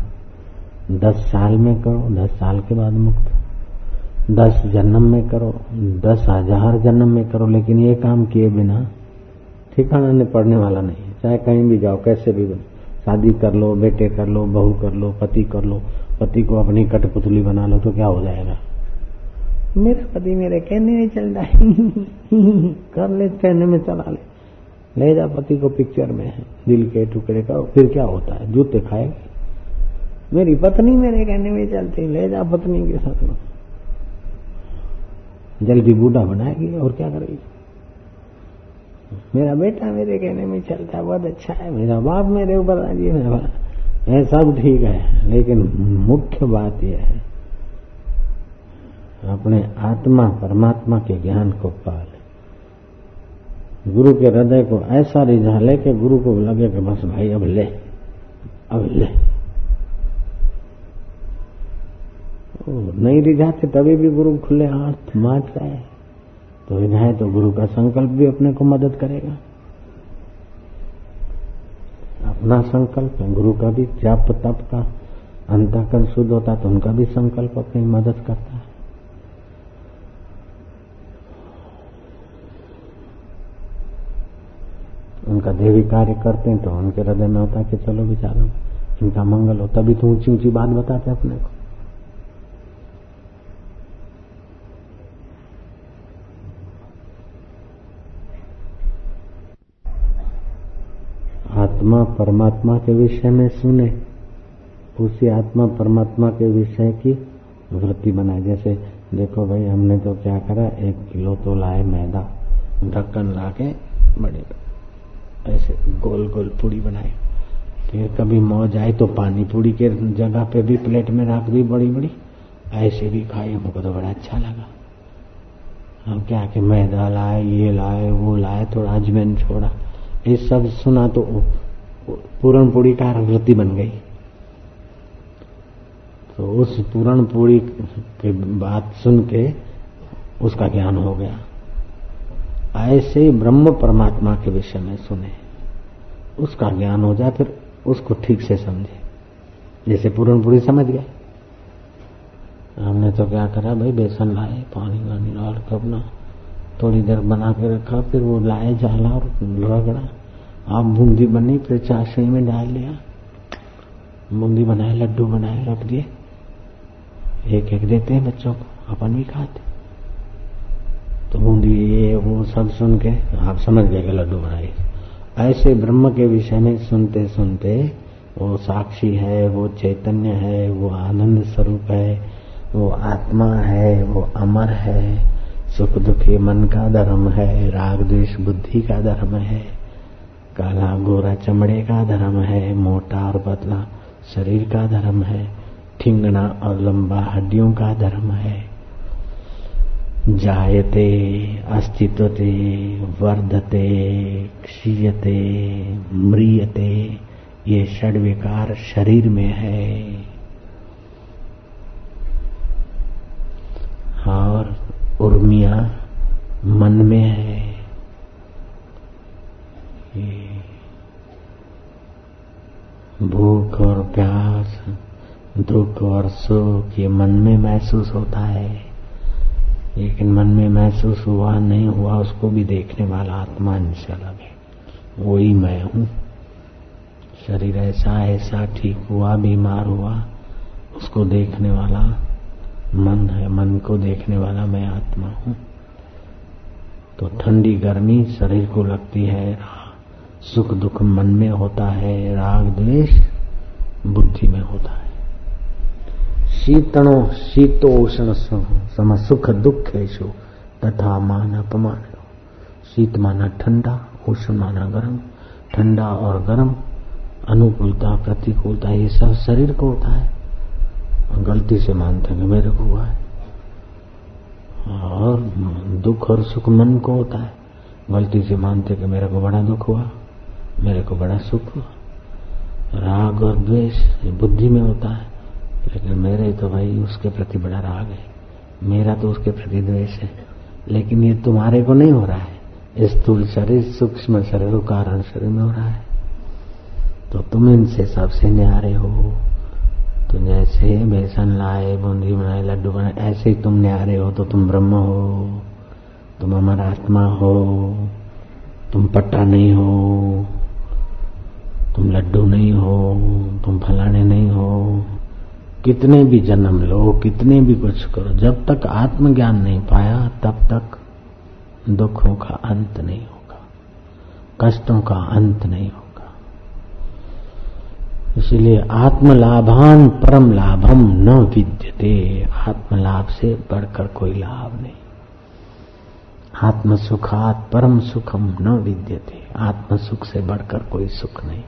दस साल में करो, दस साल के बाद मुक्त। दस जन्म में करो, दस हज़ार जन्म में करो, लेकिन ये काम किए बिना ठिकाना नहीं पड़ने वाला नहीं चाहे कहीं भी जाओ, कैसे भी बनो। शादी कर लो, बेटे कर लो, बहू कर लो, पति कर लो, पति को अपनी कठपुतली बना लो तो क्या हो जाएगा? मेरा पति मेरे कहने में चल रहा है। कर ले कहने में चला ले। ले जा, पति को पिक्चर में दिल के टुकड़े का फिर क्या होता है? जूते खाएगी? मेरी पत्नी मेरे कहने में चलती ले जा पत्नी के साथ में। जल्दी बूढ़ा बनाएगी और क्या करेगी? मेरा बेटा मेरे कहने में चलता बहुत अच्छा है। मेरा बाप मेरे ऊपर राज़ी मेरा ये सब ठीक है, लेकिन मुख्य बात यह है, अपने आत्मा, परमात्मा के ज्ञान को पाल। गुरु के हृदय को ऐसा रिझा ले कि गुरु को लगे कि बस भाई, अब ले अब ले। नहीं रिझाते, तभी भी गुरु खुले हाथ माच रहे तो रिझाए तो गुरु का संकल्प भी अपने को मदद करेगा। अपना संकल्प है, गुरु का भी जाप तप का अंतकरण शुद्ध होता तो उनका भी संकल्प अपनी मदद करता है। उनका देवी कार्य करते हैं तो उनके हृदय में होता है कि चलो विचारो, इनका मंगल हो, तभी तो ऊँची ऊँची बात बताते अपने को आत्मा परमात्मा के विषय में सुने, उसी आत्मा परमात्मा के विषय की वृत्ति बनाए। जैसे देखो भाई, हमने तो क्या करा, एक किलो तो लाए मैदा, ढक्कन ला के बड़े, ऐसे गोल गोल पूड़ी बनाई। फिर कभी मौज आई तो पानी पूड़ी के जगह पे भी प्लेट में रख दी बड़ी बड़ी, ऐसे भी खाई, हमको तो बड़ा अच्छा लगा। हम क्या कि मैदा लाए, ये लाए, वो लाए, थोड़ा अजमेन छोड़ा। ये सब सुना तो पूरण पूरी का वृत्ति बन गई। तो उस पूरण पूरी की बात सुन के उसका ज्ञान हो गया। ऐसे ही ब्रह्म परमात्मा के विषय में सुने। उसका ज्ञान हो जाए, फिर उसको ठीक से समझे। जैसे पूरण पूरी समझ गए। हमने तो क्या करा, भाई, बेसन लाए, पानी वानी डाल कर अपना थोड़ी देर बना के रखा, फिर वो लाए जाला और रगड़ा। आप बूंदी बनी, फिर चाशनी में डाल लिया। बूंदी बनाए, लड्डू बनाए, रख दिए। एक एक देते हैं बच्चों को, अपन भी खाते। तो बूंदी, ये, वो सब सुन के आप समझ गए लड्डू बनाए। ऐसे ब्रह्म के विषय में सुनते सुनते वो साक्षी है, वो चैतन्य है, वो आनंद स्वरूप है, वो आत्मा है, वो अमर है, सुख दुखी मन का धर्म है, राग द्वेष बुद्धि का धर्म है। काला गोरा चमड़े का धर्म है, मोटा और पतला, शरीर का धर्म है, ठिंगना और लंबा हड्डियों का धर्म है। जायते, अस्तित्वते, वर्धते, क्षीयते, म्रियते, ये षड विकार शरीर में है, और उर्मिया मन में है ये भूख और प्यास, दुख और सुख, ये मन में महसूस होता है। लेकिन मन में महसूस हुआ, नहीं हुआ, उसको भी देखने वाला आत्मा इनसे अलग है। वही मैं हूँ। शरीर ऐसा ऐसा, ठीक हुआ, बीमार हुआ, उसको देखने वाला मन है, मन को देखने वाला मैं आत्मा हूँ। तो ठंडी गर्मी शरीर को लगती है सुख दुख मन में होता है, राग द्वेष बुद्धि में होता है। शीतणो शीतोषण सम सुख दुखेशु तथा मान अपमान शीत माना ठंडा, उष्ण माना गर्म। ठंडा और गर्म अनुकूलता, प्रतिकूलता, ये सब शरीर को होता है। गलती से मानते हैं मेरे को हुआ है। और दुख और सुख मन को होता है। गलती से मानते कि मेरे को बड़ा दुख हुआ। मेरे को बड़ा सुख राग और द्वेष बुद्धि में होता है, लेकिन मेरे तो भाई उसके प्रति बड़ा राग है। मेरा तो उसके प्रति द्वेष है, लेकिन ये तुम्हारे को नहीं हो रहा है। स्थूल शरीर, सूक्ष्म शरीर कारण शरीर में हो रहा है। तो तुम इनसे सबसे न्यारे हो। तो जैसे बेसन लाए, बूंदी बनाए, लड्डू बनाए, ऐसे ही तुम न्यारे हो तो तुम ब्रह्म हो। तुम अमर आत्मा हो। तुम पट्टा नहीं हो। तुम लड्डू नहीं हो, तुम फलाने नहीं हो। कितने भी जन्म लो, कितने भी कुछ करो, जब तक आत्मज्ञान नहीं पाया, तब तक दुखों का अंत नहीं होगा, कष्टों का अंत नहीं होगा। इसलिए आत्मलाभान परम लाभम न विद्यते, आत्मलाभ से बढ़कर कोई लाभ नहीं। आत्म सुखात परम सुखम न विद्यते आत्म सुख से बढ़कर कोई सुख नहीं।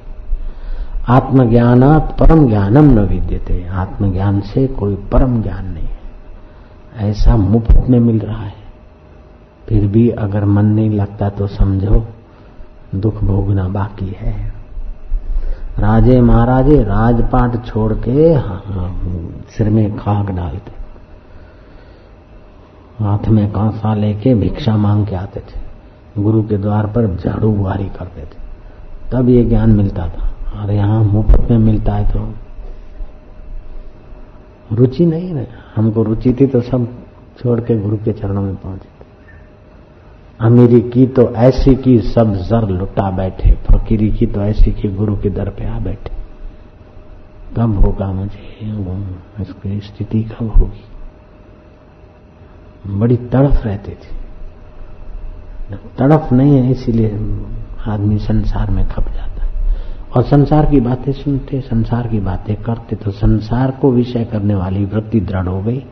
आत्मज्ञानात परम ज्ञानम न विद्यते। आत्मज्ञान से कोई परम ज्ञान नहीं है। ऐसा मुफ़्त में मिल रहा है। फिर भी अगर मन नहीं लगता तो समझो, दुख भोगना बाकी है। राजे महाराजे, राजपाट छोड़ के सिर में खाक डालते। हाथ में कांसा लेके भिक्षा मांग के आते थे। गुरु के द्वार पर झाड़ू बुहारी करते थे। तब ये ज्ञान मिलता था। और यहाँ मुफ़्त में मिलता है तो। रुचि नहीं है हमको रुचि थी तो सब छोड़ के गुरु के चरणों में पहुँचे अमीरी की तो ऐसी की सब जर लुटा बैठे, फकीरी की तो ऐसी की गुरु के दर पे आ बैठे। कब होगा मुझे इसकी स्थिति कब होगी? बड़ी तड़फ रहती थी। तड़फ नहीं है, इसीलिए आदमी संसार में खप जाता। और संसार की बातें सुनते, संसार की बातें करते तो संसार को विषय करने वाली वृत्ति दृढ़ हो गई।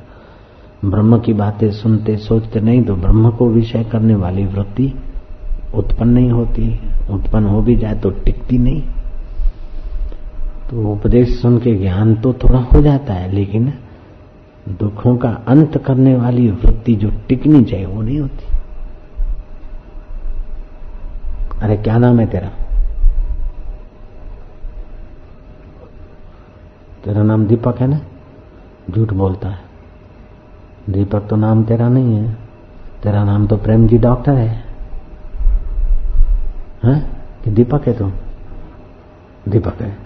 ब्रह्म की बातें सुनते, सोचते नहीं तो ब्रह्म को विषय करने वाली वृत्ति उत्पन्न नहीं होती। उत्पन्न हो भी जाए तो टिकती नहीं। तो उपदेश सुन के ज्ञान तो थोड़ा हो जाता है, लेकिन दुखों का अंत करने वाली वृत्ति जो टिकनी चाहिए, वो नहीं होती। अरे, क्या नाम है तेरा? तेरा नाम दीपक है ना? झूठ बोलता है। दीपक तो नाम तेरा नहीं है। तेरा नाम तो प्रेम जी डॉक्टर है। हैं? कि दीपक है तो? दीपक है।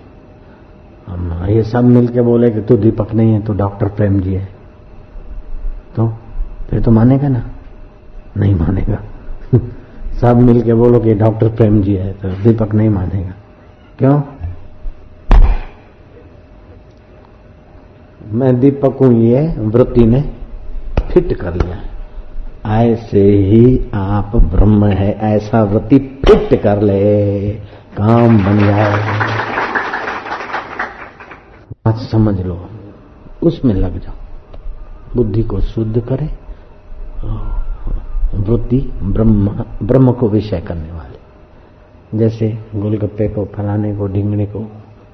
हम ये सब मिलके बोले कि तू दीपक नहीं है, तू डॉक्टर प्रेम जी है। तो फिर तो मानेगा ना? नहीं मानेगा। सब मिलके बोलो कि डॉक्टर प्रेम जी है तो दीपक नहीं मानेगा। क्यों? मैं दीपक हूँ, ये वृत्ति ने फिट कर लिया। ऐसे ही आप ब्रह्म है, ऐसा वृत्ति फिट कर ले, काम बन जाए। बात समझ लो, उसमें लग जाओ। बुद्धि को शुद्ध करे, वृत्ति ब्रह्म ब्रह्म को विषय करने वाले। जैसे गोलगप्पे को, फलाने को, ढिंगने को,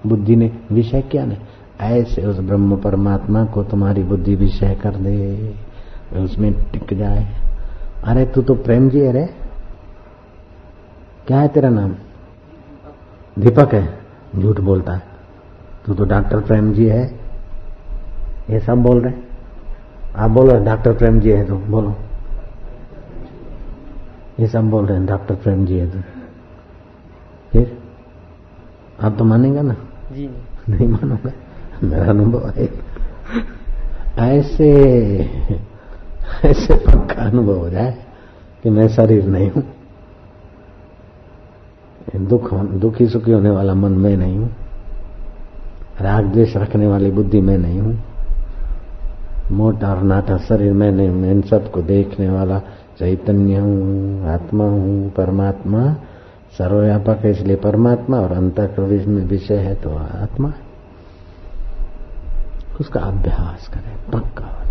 बुद्धि ने विषय क्या ना ऐसे उस ब्रह्म परमात्मा को तुम्हारी बुद्धि भी विषय कर दे उसमें टिक जाए। अरे तू तो प्रेम जी अरे क्या है तेरा नाम? दीपक है झूठ बोलता है। तू तो डॉक्टर प्रेम जी है। ये सब बोल रहे आप बोलो डॉक्टर प्रेम जी है तो बोलो। ये सब बोल रहे हैं डॉक्टर प्रेम जी है तो। फिर? आप तो मानेगा ना? जी। नहीं मानूँगा? मेरा अनुभव है। ऐसे ऐसे पक्का अनुभव हो जाए कि मैं शरीर नहीं हूँ। दुख, दुखी सुखी होने वाला मन मैं नहीं हूँ। राग द्वेष रखने वाली बुद्धि मैं नहीं हूँ। मोटा और नाटा शरीर मैं नहीं हूँ। इन सबको देखने वाला चैतन्य हूँ, आत्मा हूँ, परमात्मा। सर्वव्यापक है, इसलिए परमात्मा और अंत में विषय है तो आत्मा उसका अभ्यास करें, पक्का।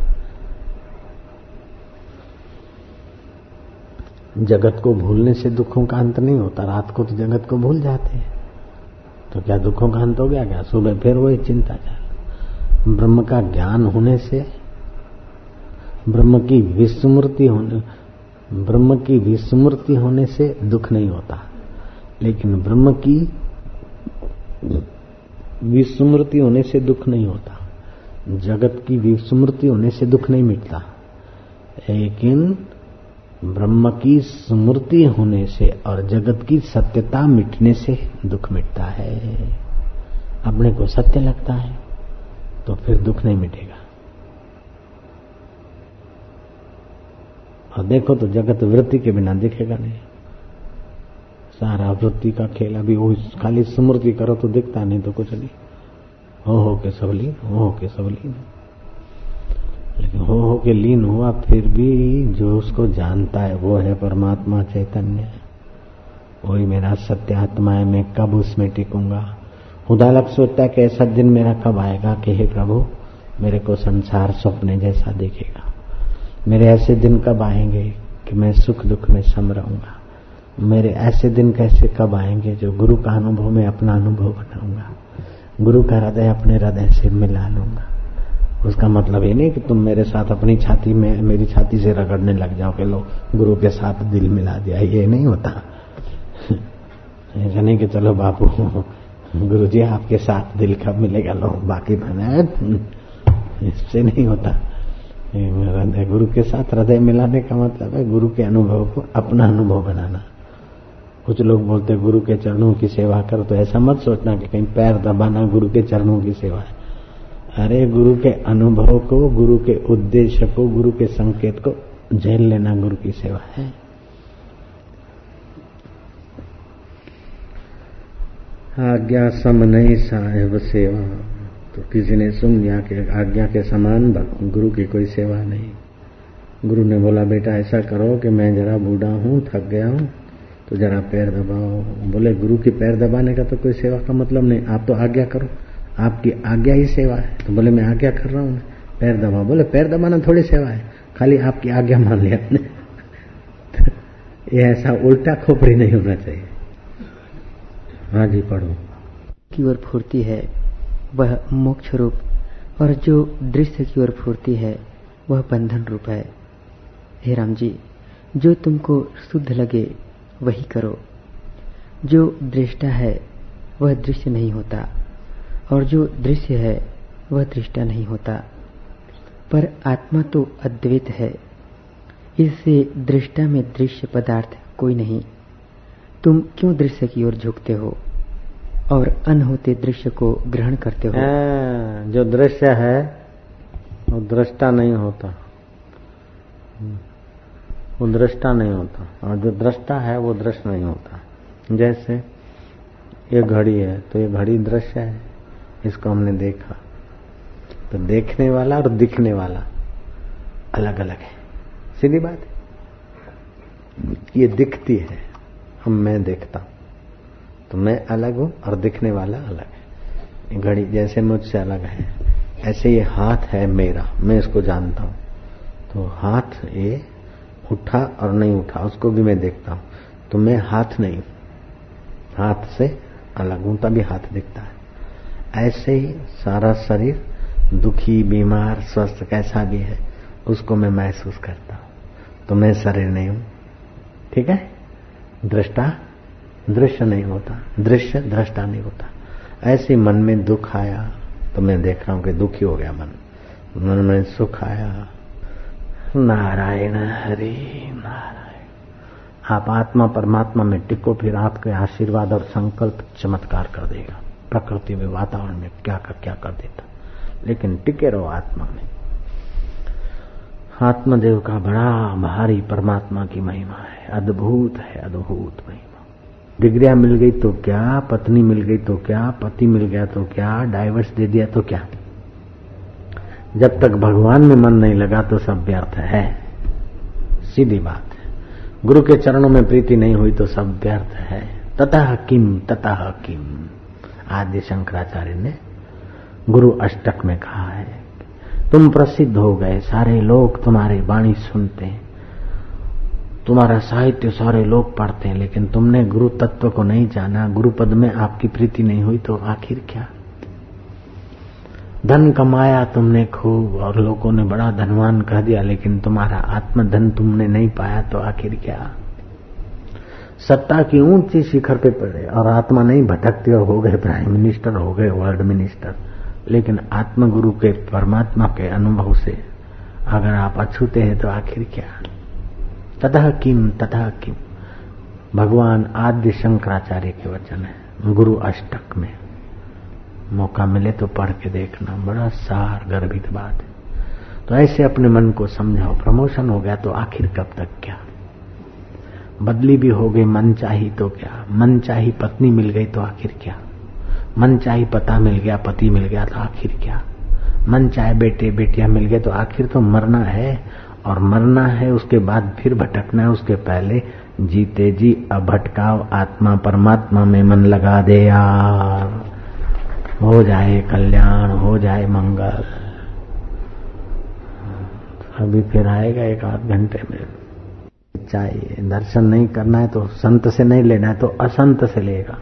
जगत को भूलने से दुखों का अंत नहीं होता, रात को तो जगत को भूल जाते हैं। तो क्या दुखों का अंत हो गया? क्या? सुबह फिर वही चिंता चाल ब्रह्म का ज्ञान होने से, ब्रह्म की विस्मृति होने, ब्रह्म की विस्मृति होने से दुख नहीं होता। लेकिन ब्रह्म की विस्मृति होने से दुख नहीं होता। जगत की विस्मृति होने से दुख नहीं मिटता। लेकिन ब्रह्म की स्मृति होने से और जगत की सत्यता मिटने से दुख मिटता है। अपने को सत्य लगता है तो फिर दुख नहीं मिटेगा। और देखो तो जगत वृत्ति के बिना दिखेगा नहीं। सारा वृत्ति का खेल अभी वो खाली स्मृति करो तो दिखता नहीं तो कुछ नहीं। हो हो के सब लीन, हो हो के सब लीन। लेकिन हो हो के लीन हुआ, फिर भी जो उसको जानता है, वो है परमात्मा चैतन्य। वही मेरा सत्य आत्मा है, मैं कब उसमें टिकूँगा? उदालक सोचता है कि ऐसा दिन मेरा कब आएगा कि हे प्रभु, मेरे को संसार स्वप्न जैसा देखेगा। मेरे ऐसे दिन कब आएँगे कि मैं सुख दुख में सम रहूँगा? मेरे ऐसे दिन कैसे कब आएँगे जो गुरु का अनुभव, में अपना अनुभव बनाऊँगा? गुरु का हृदय अपने हृदय से मिला लूँगा। उसका मतलब ये नहीं कि तुम मेरे साथ अपनी छाती में, मेरी छाती से रगड़ने लग जाओ कि लो, गुरु के साथ दिल मिला दिया। ये नहीं होता। ऐसा नहीं कि चलो बापू, गुरु जी, आपके साथ दिल कब मिलेगा? लो, बाकी बना। इससे नहीं होता। हृदय, गुरु के साथ हृदय मिलाने का मतलब है गुरु के अनुभव को अपना अनुभव बनाना। कुछ लोग बोलते गुरु के चरणों की सेवा करो तो ऐसा मत सोचना कि कहीं पैर दबाना गुरु के चरणों की सेवा है। अरे, गुरु के अनुभव को, गुरु के उद्देश्य को, गुरु के संकेत को झेल लेना गुरु की सेवा है। आज्ञा सम नहीं साहेब सेवा। तो किसी ने सुन लिया कि आज्ञा के समान गुरु की कोई सेवा नहीं। गुरु ने बोला, बेटा, ऐसा करो कि मैं जरा बूढ़ा हूँ, थक गया हूँ तो जरा पैर दबाओ। बोले, गुरु की पैर दबाने का तो कोई सेवा का मतलब नहीं। आप तो आज्ञा करो। आपकी आज्ञा ही सेवा है। तो बोले, मैं आज्ञा कर रहा हूँ पैर दबाओ। बोले, पैर दबाना थोड़ी सेवा है। खाली आपकी आज्ञा मान लिया आपने। ये ऐसा उल्टा खोपड़ी नहीं होना चाहिए। हाँ जी पढ़ो। की ओर फूर्ति है, वह मोक्ष रूप। और जो दृश्य की ओर फूर्ति है, वह बंधन रूप है। हे राम जी, जो तुमको शुद्ध लगे वही करो। जो दृष्टा है, वह दृश्य नहीं होता, और जो दृश्य है, वह दृष्टा नहीं होता। पर आत्मा तो अद्वैत है, इससे दृष्टा में दृश्य पदार्थ कोई नहीं। तुम क्यों दृश्य की ओर झुकते हो, और अन होते दृश्य को ग्रहण करते हो, जो दृश्य है, वो दृष्टा नहीं होता। वो दृष्टा नहीं होता। और जो दृष्टा है, वो दृश्य नहीं होता। जैसे ये घड़ी है तो ये घड़ी दृश्य है। इसको हमने देखा। तो देखने वाला और दिखने वाला अलग अलग है। सीधी बात है। ये दिखती है। हम, मैं देखता तो मैं अलग हूँ और दिखने वाला अलग है। घड़ी जैसे मुझसे अलग है। ऐसे ये हाथ है मेरा। मैं इसको जानता हूँ। तो हाथ ये उठा और नहीं उठा, उसको भी मैं देखता हूँ। तो मैं हाथ नहीं, हाथ से अलग हूँ, तभी हाथ दिखता है। ऐसे ही सारा शरीर दुखी, बीमार, स्वस्थ, कैसा भी है, उसको मैं महसूस करता हूँ। तो मैं शरीर नहीं हूँ। ठीक है? दृष्टा, दृश्य नहीं होता। दृश्य, दृष्टा नहीं होता। ऐसे मन में दुख आया तो मैं देख रहा हूँ कि दुखी हो गया मन। मन में सुख आया। नारायण हरि नारायण। आप आत्मा परमात्मा में टिको, फिर आपके आशीर्वाद और संकल्प चमत्कार कर देगा। प्रकृति में वातावरण में क्या कर क्या कर देता। लेकिन टिके रहो आत्मा में। आत्मदेव का बड़ा भारी परमात्मा की महिमा है। अद्भुत है, अद्भुत महिमा। डिग्रिया मिल गई तो क्या? पत्नी मिल गई तो क्या? पति मिल गया तो क्या? डाइवर्स दे दिया तो क्या? जब तक भगवान में मन नहीं लगा तो सब व्यर्थ है। सीधी बात। है गुरु के चरणों में प्रीति नहीं हुई तो सब व्यर्थ है। ततः किम ततः किम। आदि शंकराचार्य ने गुरु अष्टक में कहा है तुम प्रसिद्ध हो गए, सारे लोग तुम्हारी वाणी सुनते हैं। तुम्हारा साहित्य सारे लोग पढ़ते हैं, लेकिन तुमने गुरु तत्व को नहीं जाना गुरु पद में आपकी प्रीति नहीं हुई तो आखिर क्या? धन कमाया तुमने खूब और लोगों ने बड़ा धनवान कह दिया, लेकिन तुम्हारा आत्मधन तुमने नहीं पाया तो आखिर क्या? सत्ता की ऊँची शिखर पे पड़े और आत्मा नहीं भटकती और हो गए प्राइम मिनिस्टर हो गए वर्ल्ड मिनिस्टर लेकिन आत्मगुरु के परमात्मा के अनुभव से अगर आप अछूते हैं तो आखिर क्या? तथा किम तथा किम। भगवान आद्य शंकराचार्य के वचन है, गुरु अष्टक में। मौका मिले तो पढ़ के देखना। बड़ा सार, गर्भित बात है। तो ऐसे अपने मन को समझाओ, प्रमोशन हो गया तो आखिर कब तक क्या? बदली भी हो गई, मन चाही तो क्या? मन चाही पत्नी मिल गई तो आखिर क्या? मन चाही पता मिल गया, पति मिल गया तो आखिर क्या? मन चाहे बेटे, बेटियाँ मिल गए तो आखिर तो मरना है। और मरना है, उसके बाद फिर भटकना है, उसके पहले जीते जी अभटकाव आत्मा परमात्मा में मन लगा दे यार। हो जाए कल्याण, हो जाए मंगल। अभी फिर आएगा एक आध घंटे में। चाहिए, दर्शन नहीं करना है तो संत से नहीं लेना है तो असंत से लेगा।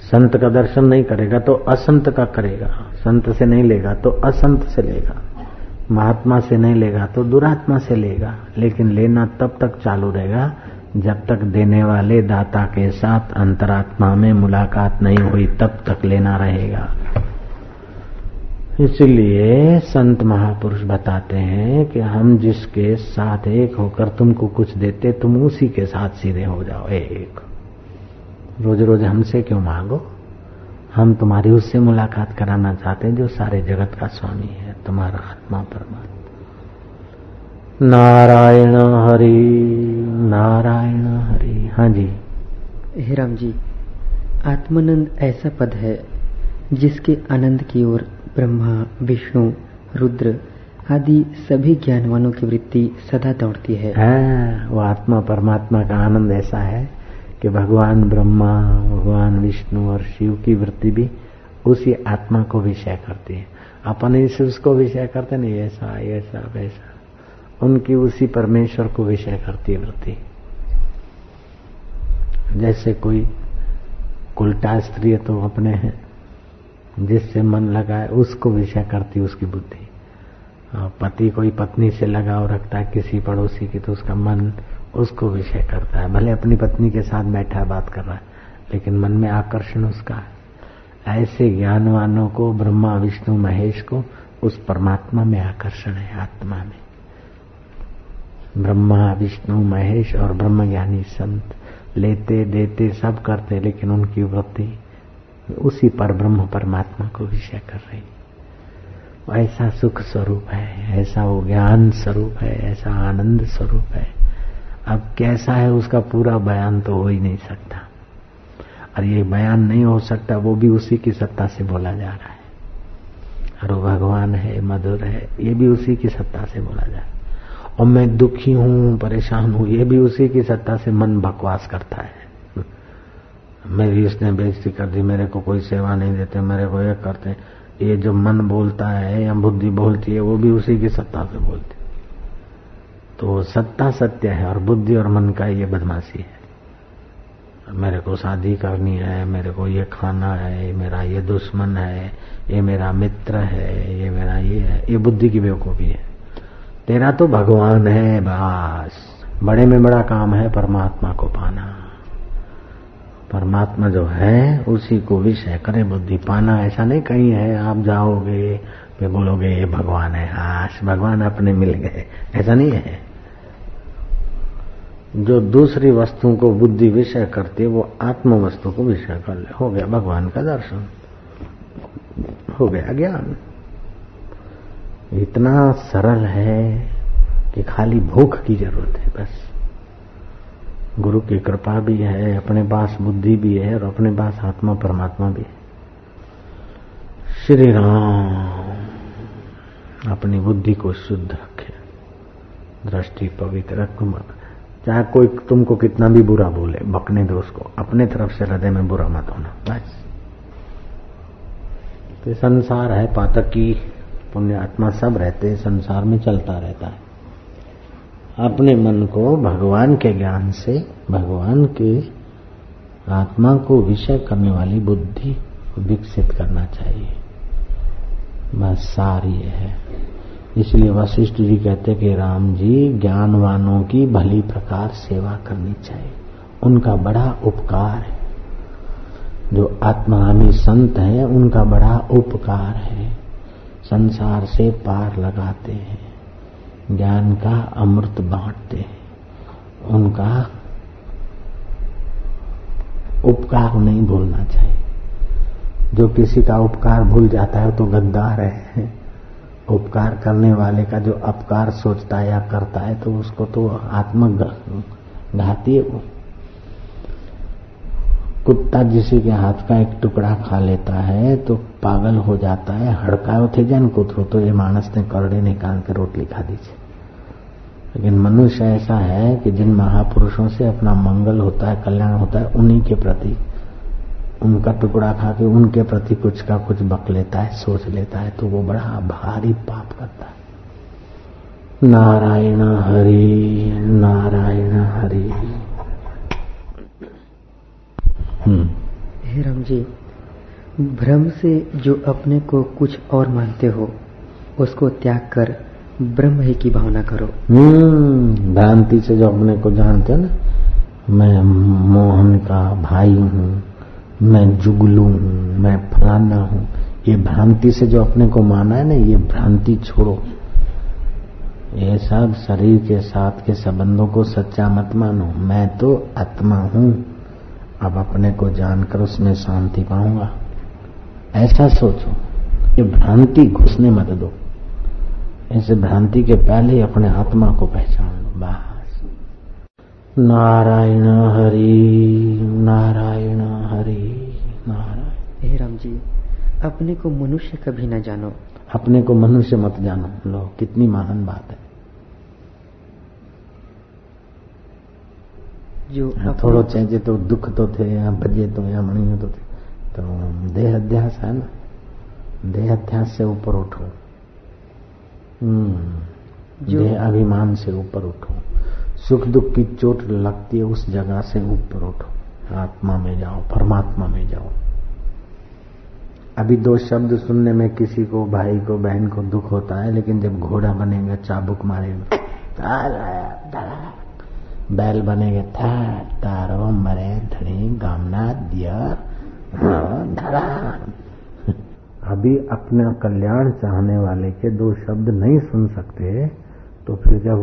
संत का दर्शन नहीं करेगा तो असंत का करेगा। संत से नहीं लेगा तो असंत से लेगा। महात्मा से नहीं लेगा तो दुरात्मा से लेगा। लेकिन लेना तब तक चालू रहेगा जब तक देने वाले दाता के साथ अंतरात्मा में मुलाकात नहीं हुई, तब तक लेना रहेगा। इसलिए संत महापुरुष बताते हैं कि हम जिसके साथ एक होकर तुमको कुछ देते, तुम उसी के साथ सीधे हो जाओ, एक। रोज रोज हमसे क्यों मांगो? हम तुम्हारी उससे मुलाकात कराना चाहते हैं जो सारे जगत का स्वामी है, तुम्हारा आत्मा परमात्मा। नारायण हरि। नारायण हरि। हाँ जी। हे राम जी आत्मानंद ऐसा पद है जिसके आनंद की ओर ब्रह्मा विष्णु रुद्र आदि सभी ज्ञानवानों की वृत्ति सदा दौड़ती है। हाँ, वो आत्मा परमात्मा का आनंद ऐसा है कि भगवान ब्रह्मा भगवान विष्णु और शिव की वृत्ति भी उसी आत्मा को विषय करती है। अपन इसे उसको विषय करते नहीं ऐसा ऐसा वैसा। उनकी उसी परमेश्वर को विषय करती है वृत्ति जैसे कोई उल्टा स्त्री तो अपने हैं, जिससे मन लगाए, उसको विषय करती उसकी बुद्धि। पति कोई पत्नी से लगाव रखता है किसी पड़ोसी की तो उसका मन उसको विषय करता है। भले अपनी पत्नी के साथ बैठा है, बात कर रहा है, लेकिन मन में आकर्षण उसका है। ऐसे ज्ञानवानों को, ब्रह्मा, विष्णु, महेश को उस परमात्मा में आकर्षण है, आत्मा में। ब्रह्मा, विष्णु, महेश और ब्रह्म ज्ञानी संत लेते, देते, सब करते, लेकिन उनकी वृत्ति उसी पर ब्रह्म परमात्मा को विषय कर रही। ऐसा सुख स्वरूप है, ऐसा वो ज्ञान स्वरूप है, ऐसा आनंद स्वरूप है। अब कैसा है उसका पूरा बयान तो हो ही नहीं सकता। और ये बयान नहीं हो सकता, वो भी उसी की सत्ता से बोला जा रहा है। और वो भगवान है, मधुर है, ये भी उसी की सत्ता से बोला जा रहा है। और मैं दुखी हूँ, परेशान हूँ, ये भी उसी की सत्ता से मन बकवास करता है। मेरी इसने बेइज्जती कर दी, मेरे को कोई सेवा नहीं देते, मेरे को ये करते। ये जो मन बोलता है, या बुद्धि बोलती है, वो भी उसी की सत्ता से बोलती तो सत्ता सत्य है, और बुद्धि और मन का ये बदमाशी है। मेरे को शादी करनी है, मेरे को ये खाना है मेरा ये दुश्मन है, ये मेरा मित्र है, ये मेरा ये है। ये बुद्धि की बेवकूफ़ी है। तेरा तो भगवान है बस। बड़े में बड़ा काम है परमात्मा को पाना। परमात्मा जो है, उसी को विषय करे बुद्धि पाना। ऐसा नहीं कहीं है, आप जाओगे, फिर बोलोगे, ये भगवान है। हाश भगवान अपने मिल गए। ऐसा नहीं है। जो दूसरी वस्तु को बुद्धि विषय करती है, वो आत्म वस्तु को विषय कर ले। हो गया भगवान का दर्शन। हो गया ज्ञान। इतना सरल है कि खाली भूख की ज़रूरत है, बस। गुरु की कृपा भी है, अपने पास बुद्धि भी है और अपने पास आत्मा, परमात्मा भी है। श्री राम अपनी बुद्धि को शुद्ध रखे, दृष्टि पवित्र रख चाहे कोई तुमको कितना भी बुरा बोले, बकने दो उसको अपने तरफ़ से हृदय में बुरा मत होना, बस। संसार है पातकी पुण्य आत्मा सब रहते संसार में चलता रहता है। अपने मन को भगवान के ज्ञान से, भगवान के आत्मा को विषय करने वाली बुद्धि विकसित करना चाहिए। बस सार ये है। इसलिए वशिष्ठ जी कहते कि राम जी, ज्ञानवानों की भली प्रकार सेवा करनी चाहिए। उनका बड़ा उपकार है। जो आत्मानी संत हैं, उनका बड़ा उपकार है। संसार से पार लगाते हैं। ज्ञान का अमृत बांटते हैं। उनका उपकार नहीं भूलना चाहिए। जो किसी का उपकार भूल जाता है तो गद्दार है। उपकार करने वाले का जो अपकार सोचता है या करता है तो उसको तो आत्म घाती है वो। कुत्ता जिसी के हाथ का एक टुकड़ा खा लेता है तो पागल हो जाता है हड़कायो थे जन कुतरो तो ये मानस ने करड़े निकाल के खा दी लेकिन मनुष्य ऐसा है कि जिन महापुरुषों से अपना मंगल होता है, कल्याण होता है, उन्हीं के प्रति, उनका टुकड़ा खा के, उनके प्रति कुछ का कुछ बक लेता है, सोच लेता है तो वो बड़ा भारी पाप करता है नारायण हरि नारायण हरि हम्म। राम जी भ्रम से जो अपने को कुछ और मानते हो, उसको त्याग कर ब्रह्म ही की भावना करो। हम्म भ्रांति से जो अपने को जानते हो ना, मैं मोहन का भाई हूँ, मैं जुगलू हूँ, मैं फलाना हूँ, ये भ्रांति से जो अपने को माना है ना, ये भ्रांति छोड़ो। ये सब शरीर के साथ के संबंधों को सच्चा मत मानो। मैं तो आत्मा हूँ, अब अपने को जानकर उसमें शांति पाऊँगा। ऐसा सोचो कि भ्रांति घुसने मत दो। ऐसे भ्रांति के पहले ही अपने आत्मा को पहचान लो बस। नारायण हरि नारायण हरि नारायण। हे राम जी अपने को मनुष्य कभी न जानो। अपने को मनुष्य मत जानो। लो कितनी महान बात है। जो हाँ, थोड़ो चेंजे तो दुख तो थे या भजे तो या मणि तो थे। तो देह अध्यास है ना? देह अध्यास से ऊपर उठो। हम्म, देह अभिमान से ऊपर उठो। सुख दुख की चोट लगती है उस जगह से ऊपर उठो। आत्मा में जाओ परमात्मा में जाओ। अभी दो शब्द सुनने में किसी को भाई को बहन को दुख होता है लेकिन जब घोड़ा बनेगा चाबुक मारेगा बैल बनेगा था तारो मरे धनी गामना दियर धरा अभी अपना कल्याण चाहने वाले के दो शब्द नहीं सुन सकते तो फिर जब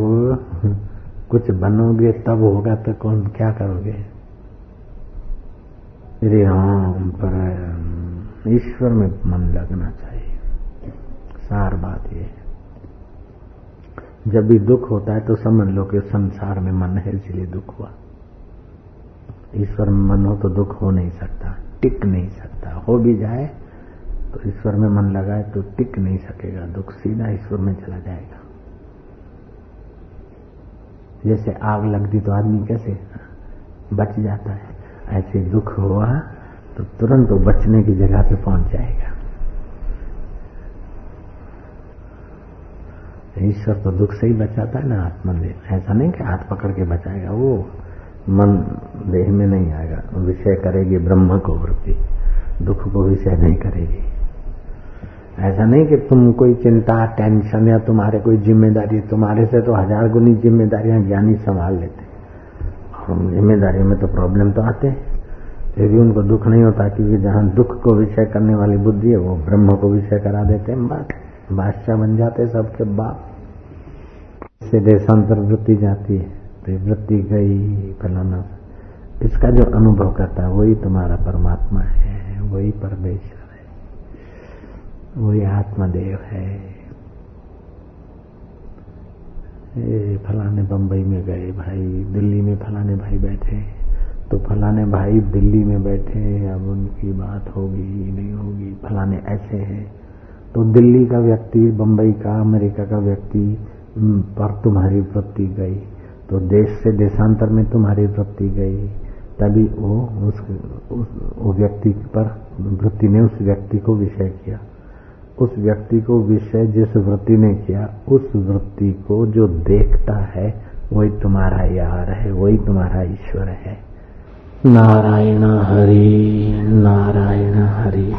कुछ बनोगे, तब होगा तो कौन, क्या करोगे? श्री राम पर ईश्वर में मन लगना चाहिए। सार बात ये है। जब भी दुख होता है तो समझ लो कि संसार में मन है, इसलिए दुख हुआ। ईश्वर में मन हो तो दुख हो नहीं सकता। टिक नहीं सकता। हो भी जाए तो ईश्वर में मन लगाए तो टिक नहीं सकेगा। दुख सीधा ईश्वर में चला जाएगा। जैसे आग लगती तो आदमी कैसे बच जाता है? ऐसे दुख हुआ तो तुरंत वो बचने की जगह पे पहुँच जाएगा। ईश्वर तो दुख से ही बचाता है ना आत्मदेव ऐसा नहीं कि हाथ पकड़ के बचाएगा, वो मन देह में नहीं आएगा। विषय करेगी ब्रह्म को वृत्ति। दुख को विषय नहीं करेगी। ऐसा नहीं कि तुम कोई चिंता, टेंशन या तुम्हारे कोई ज़िम्मेदारी, तुम्हारे से तो हज़ार गुनी जिम्मेदारियाँ ज्ञानी संभाल लेते। और ज़िम्मेदारी में तो प्रॉब्लम तो आते फिर भी उनको दुख नहीं होता क्योंकि जहाँ दुख को विषय करने वाली बुद्धि है, वो ब्रह्म को विषय करा देते हैं। बात बादशाह बन जाते सबके बाप। से देशांतर वृत्ति जाती है। तो वृत्ति गई, फलाना। इसका जो अनुभव करता है, वही तुम्हारा परमात्मा है, वही परमेश्वर है, वही आत्मदेव है। ये फलाने बम्बई में गए भाई, दिल्ली में फलाने भाई बैठे। तो फलाने भाई दिल्ली में बैठे, अब उनकी बात होगी, नहीं होगी, फलाने ऐसे हैं। तो दिल्ली का व्यक्ति बम्बई का, अमेरिका का व्यक्ति पर तुम्हारी वृत्ति गई। तो देश से देशांतर में तुम्हारी वृत्ति गई। तभी वो उस, उस वो व्यक्ति पर वृत्ति ने उस व्यक्ति को विषय किया। उस व्यक्ति को विषय जिस वृत्ति ने किया उस वृत्ति को जो देखता है वही तुम्हारा यार है वही तुम्हारा ईश्वर है। नारायण हरि नारायण हरि।